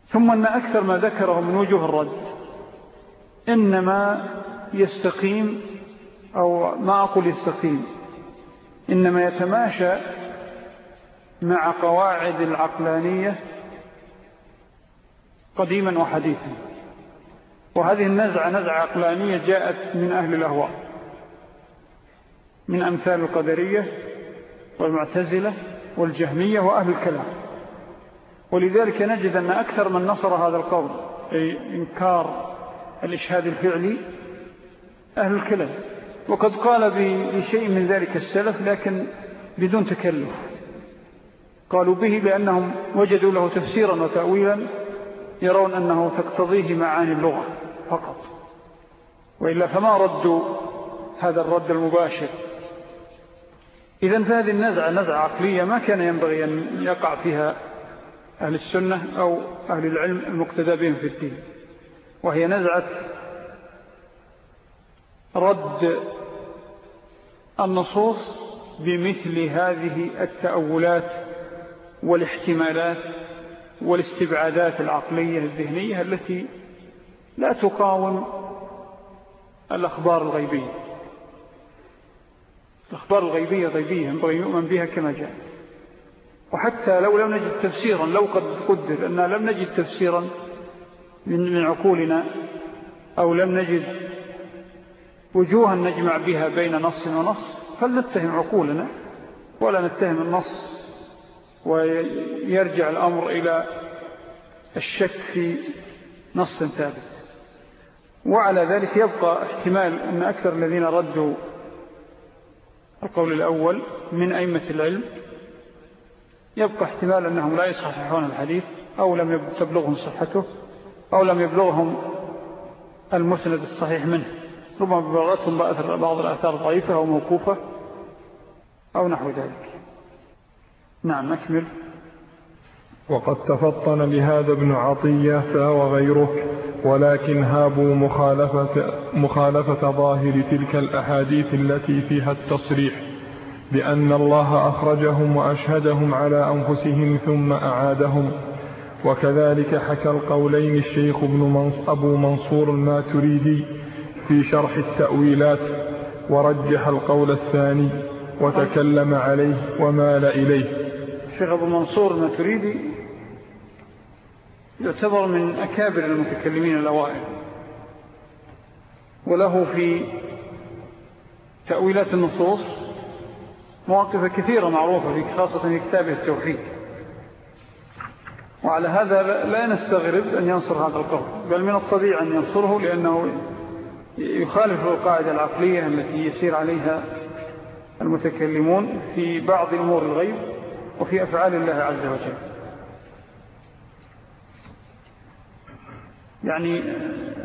ثم أن أكثر ما ذكره من وجوه الرد. إنما يستقيم أو ما أقول يستقيم. إنما يتماشى مع قواعد العقلانية قديما وحديثا. وهذه النزعة نزعة عقلانية جاءت من أهل الأهواء. من أمثال القدرية والمعتزلة والجهمية وأهل الكلام. ولذلك نجد أن أكثر من نصر هذا القول أي إنكار الإشهاد الفعلي أهل الكلام. وقد قال بشيء من ذلك السلف لكن بدون تكلف. قالوا به لأنهم وجدوا له تفسيرا وتأويلا يرون أنه تقتضيه معاني اللغة فقط. وإلا فما ردوا هذا الرد المباشر. إذن فهذه النزعة نزعة عقلية ما كان ينبغي أن يقع فيها أهل السنة أو أهل العلم المقتدى بهم في الدين وهي نزعة رد النصوص بمثل هذه التأولات والاحتمالات والاستبعادات العقلية الذهنية التي لا تقاوم الأخبار الغيبية. الأخبار الغيبية غيبية ينبغي يؤمن بها كما جاءت. وحتى لو لم نجد تفسيرا لو قد قدر أننا لم نجد تفسيرا من عقولنا أو لم نجد وجوها نجمع بها بين نص ونص فلنتهم عقولنا ولا نتهم النص ويرجع الأمر إلى الشك في نص ثابت. وعلى ذلك يبقى احتمال أن أكثر الذين ردوا القول الأول من أئمة العلم يبقى احتمال أنهم لا يصححون الحديث أو لم تبلغهم صحته أو لم يبلغهم المسند الصحيح منه. ربما بلغتهم بعض الآثار ضعيفة أو موقوفة أو نحو ذلك. نعم نكمل وقد تفطن لهذا ابن عطية وغيره ولكن هابوا مخالفة, مخالفة ظاهر تلك الأحاديث التي فيها التصريح. بأن الله أخرجهم وأشهدهم على أنفسهم ثم أعادهم. وكذلك حكى القولين الشيخ ابن أبو منصور الماتريدي في شرح التأويلات ورجح القول الثاني وتكلم عليه ومال إليه. الشيخ أبو منصور الماتريدي يعتبر من أكابر المتكلمين الأوائل وله في تأويلات النصوص مواقف كثيرة معروفة خاصة في كتابه التوحيد. وعلى هذا لا نستغرب أن ينصر هذا القول بل من الطبيعي أن ينصره لأنه يخالف القاعدة العقلية التي يسير عليها المتكلمون في بعض أمور الغيب وفي أفعال الله عز وجل. يعني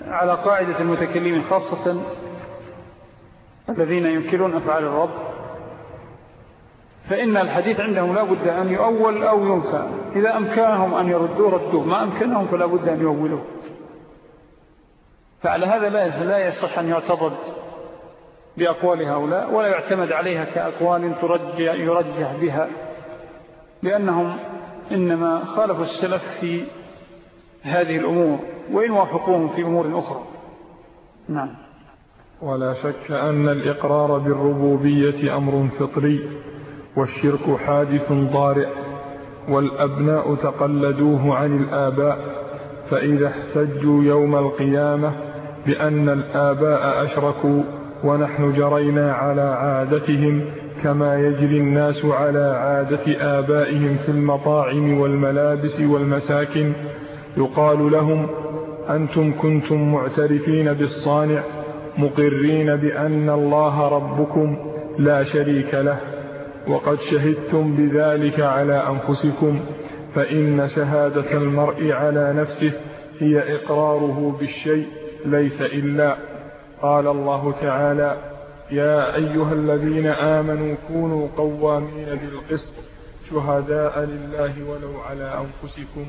على قاعدة المتكلمين خاصة الذين ينكرون أفعال الرب فإن الحديث عندهم لا بد أن يؤول أو ينفى إذا أمكانهم أن يردوه ردوه. ما أمكنهم فلا بد أن يؤولوه فعلى هذا لا يصح أن يعتضد بأقوال هؤلاء ولا يعتمد عليها كأقوال ترجع يرجع بها. لأنهم إنما خالفوا السلف في هذه الأمور وإن وافقوهم في أمور أخرى. نعم. ولا شك أن الإقرار بالربوبية أمر فطري. والشرك حادث ضارع والأبناء تقلدوه عن الآباء فإذا احتجوا يوم القيامة بأن الآباء أشركوا ونحن جرينا على عادتهم كما يجري الناس على عادة آبائهم في المطاعم والملابس والمساكن. يقال لهم أنتم كنتم معترفين بالصانع مقرين بأن الله ربكم لا شريك له. وقد شهدتم بذلك على أنفسكم فإن شهادة المرء على نفسه هي إقراره بالشيء ليس إلا. قال الله تعالى يا أيها الذين آمنوا كونوا قوامين بالقسط شهداء لله ولو على أنفسكم.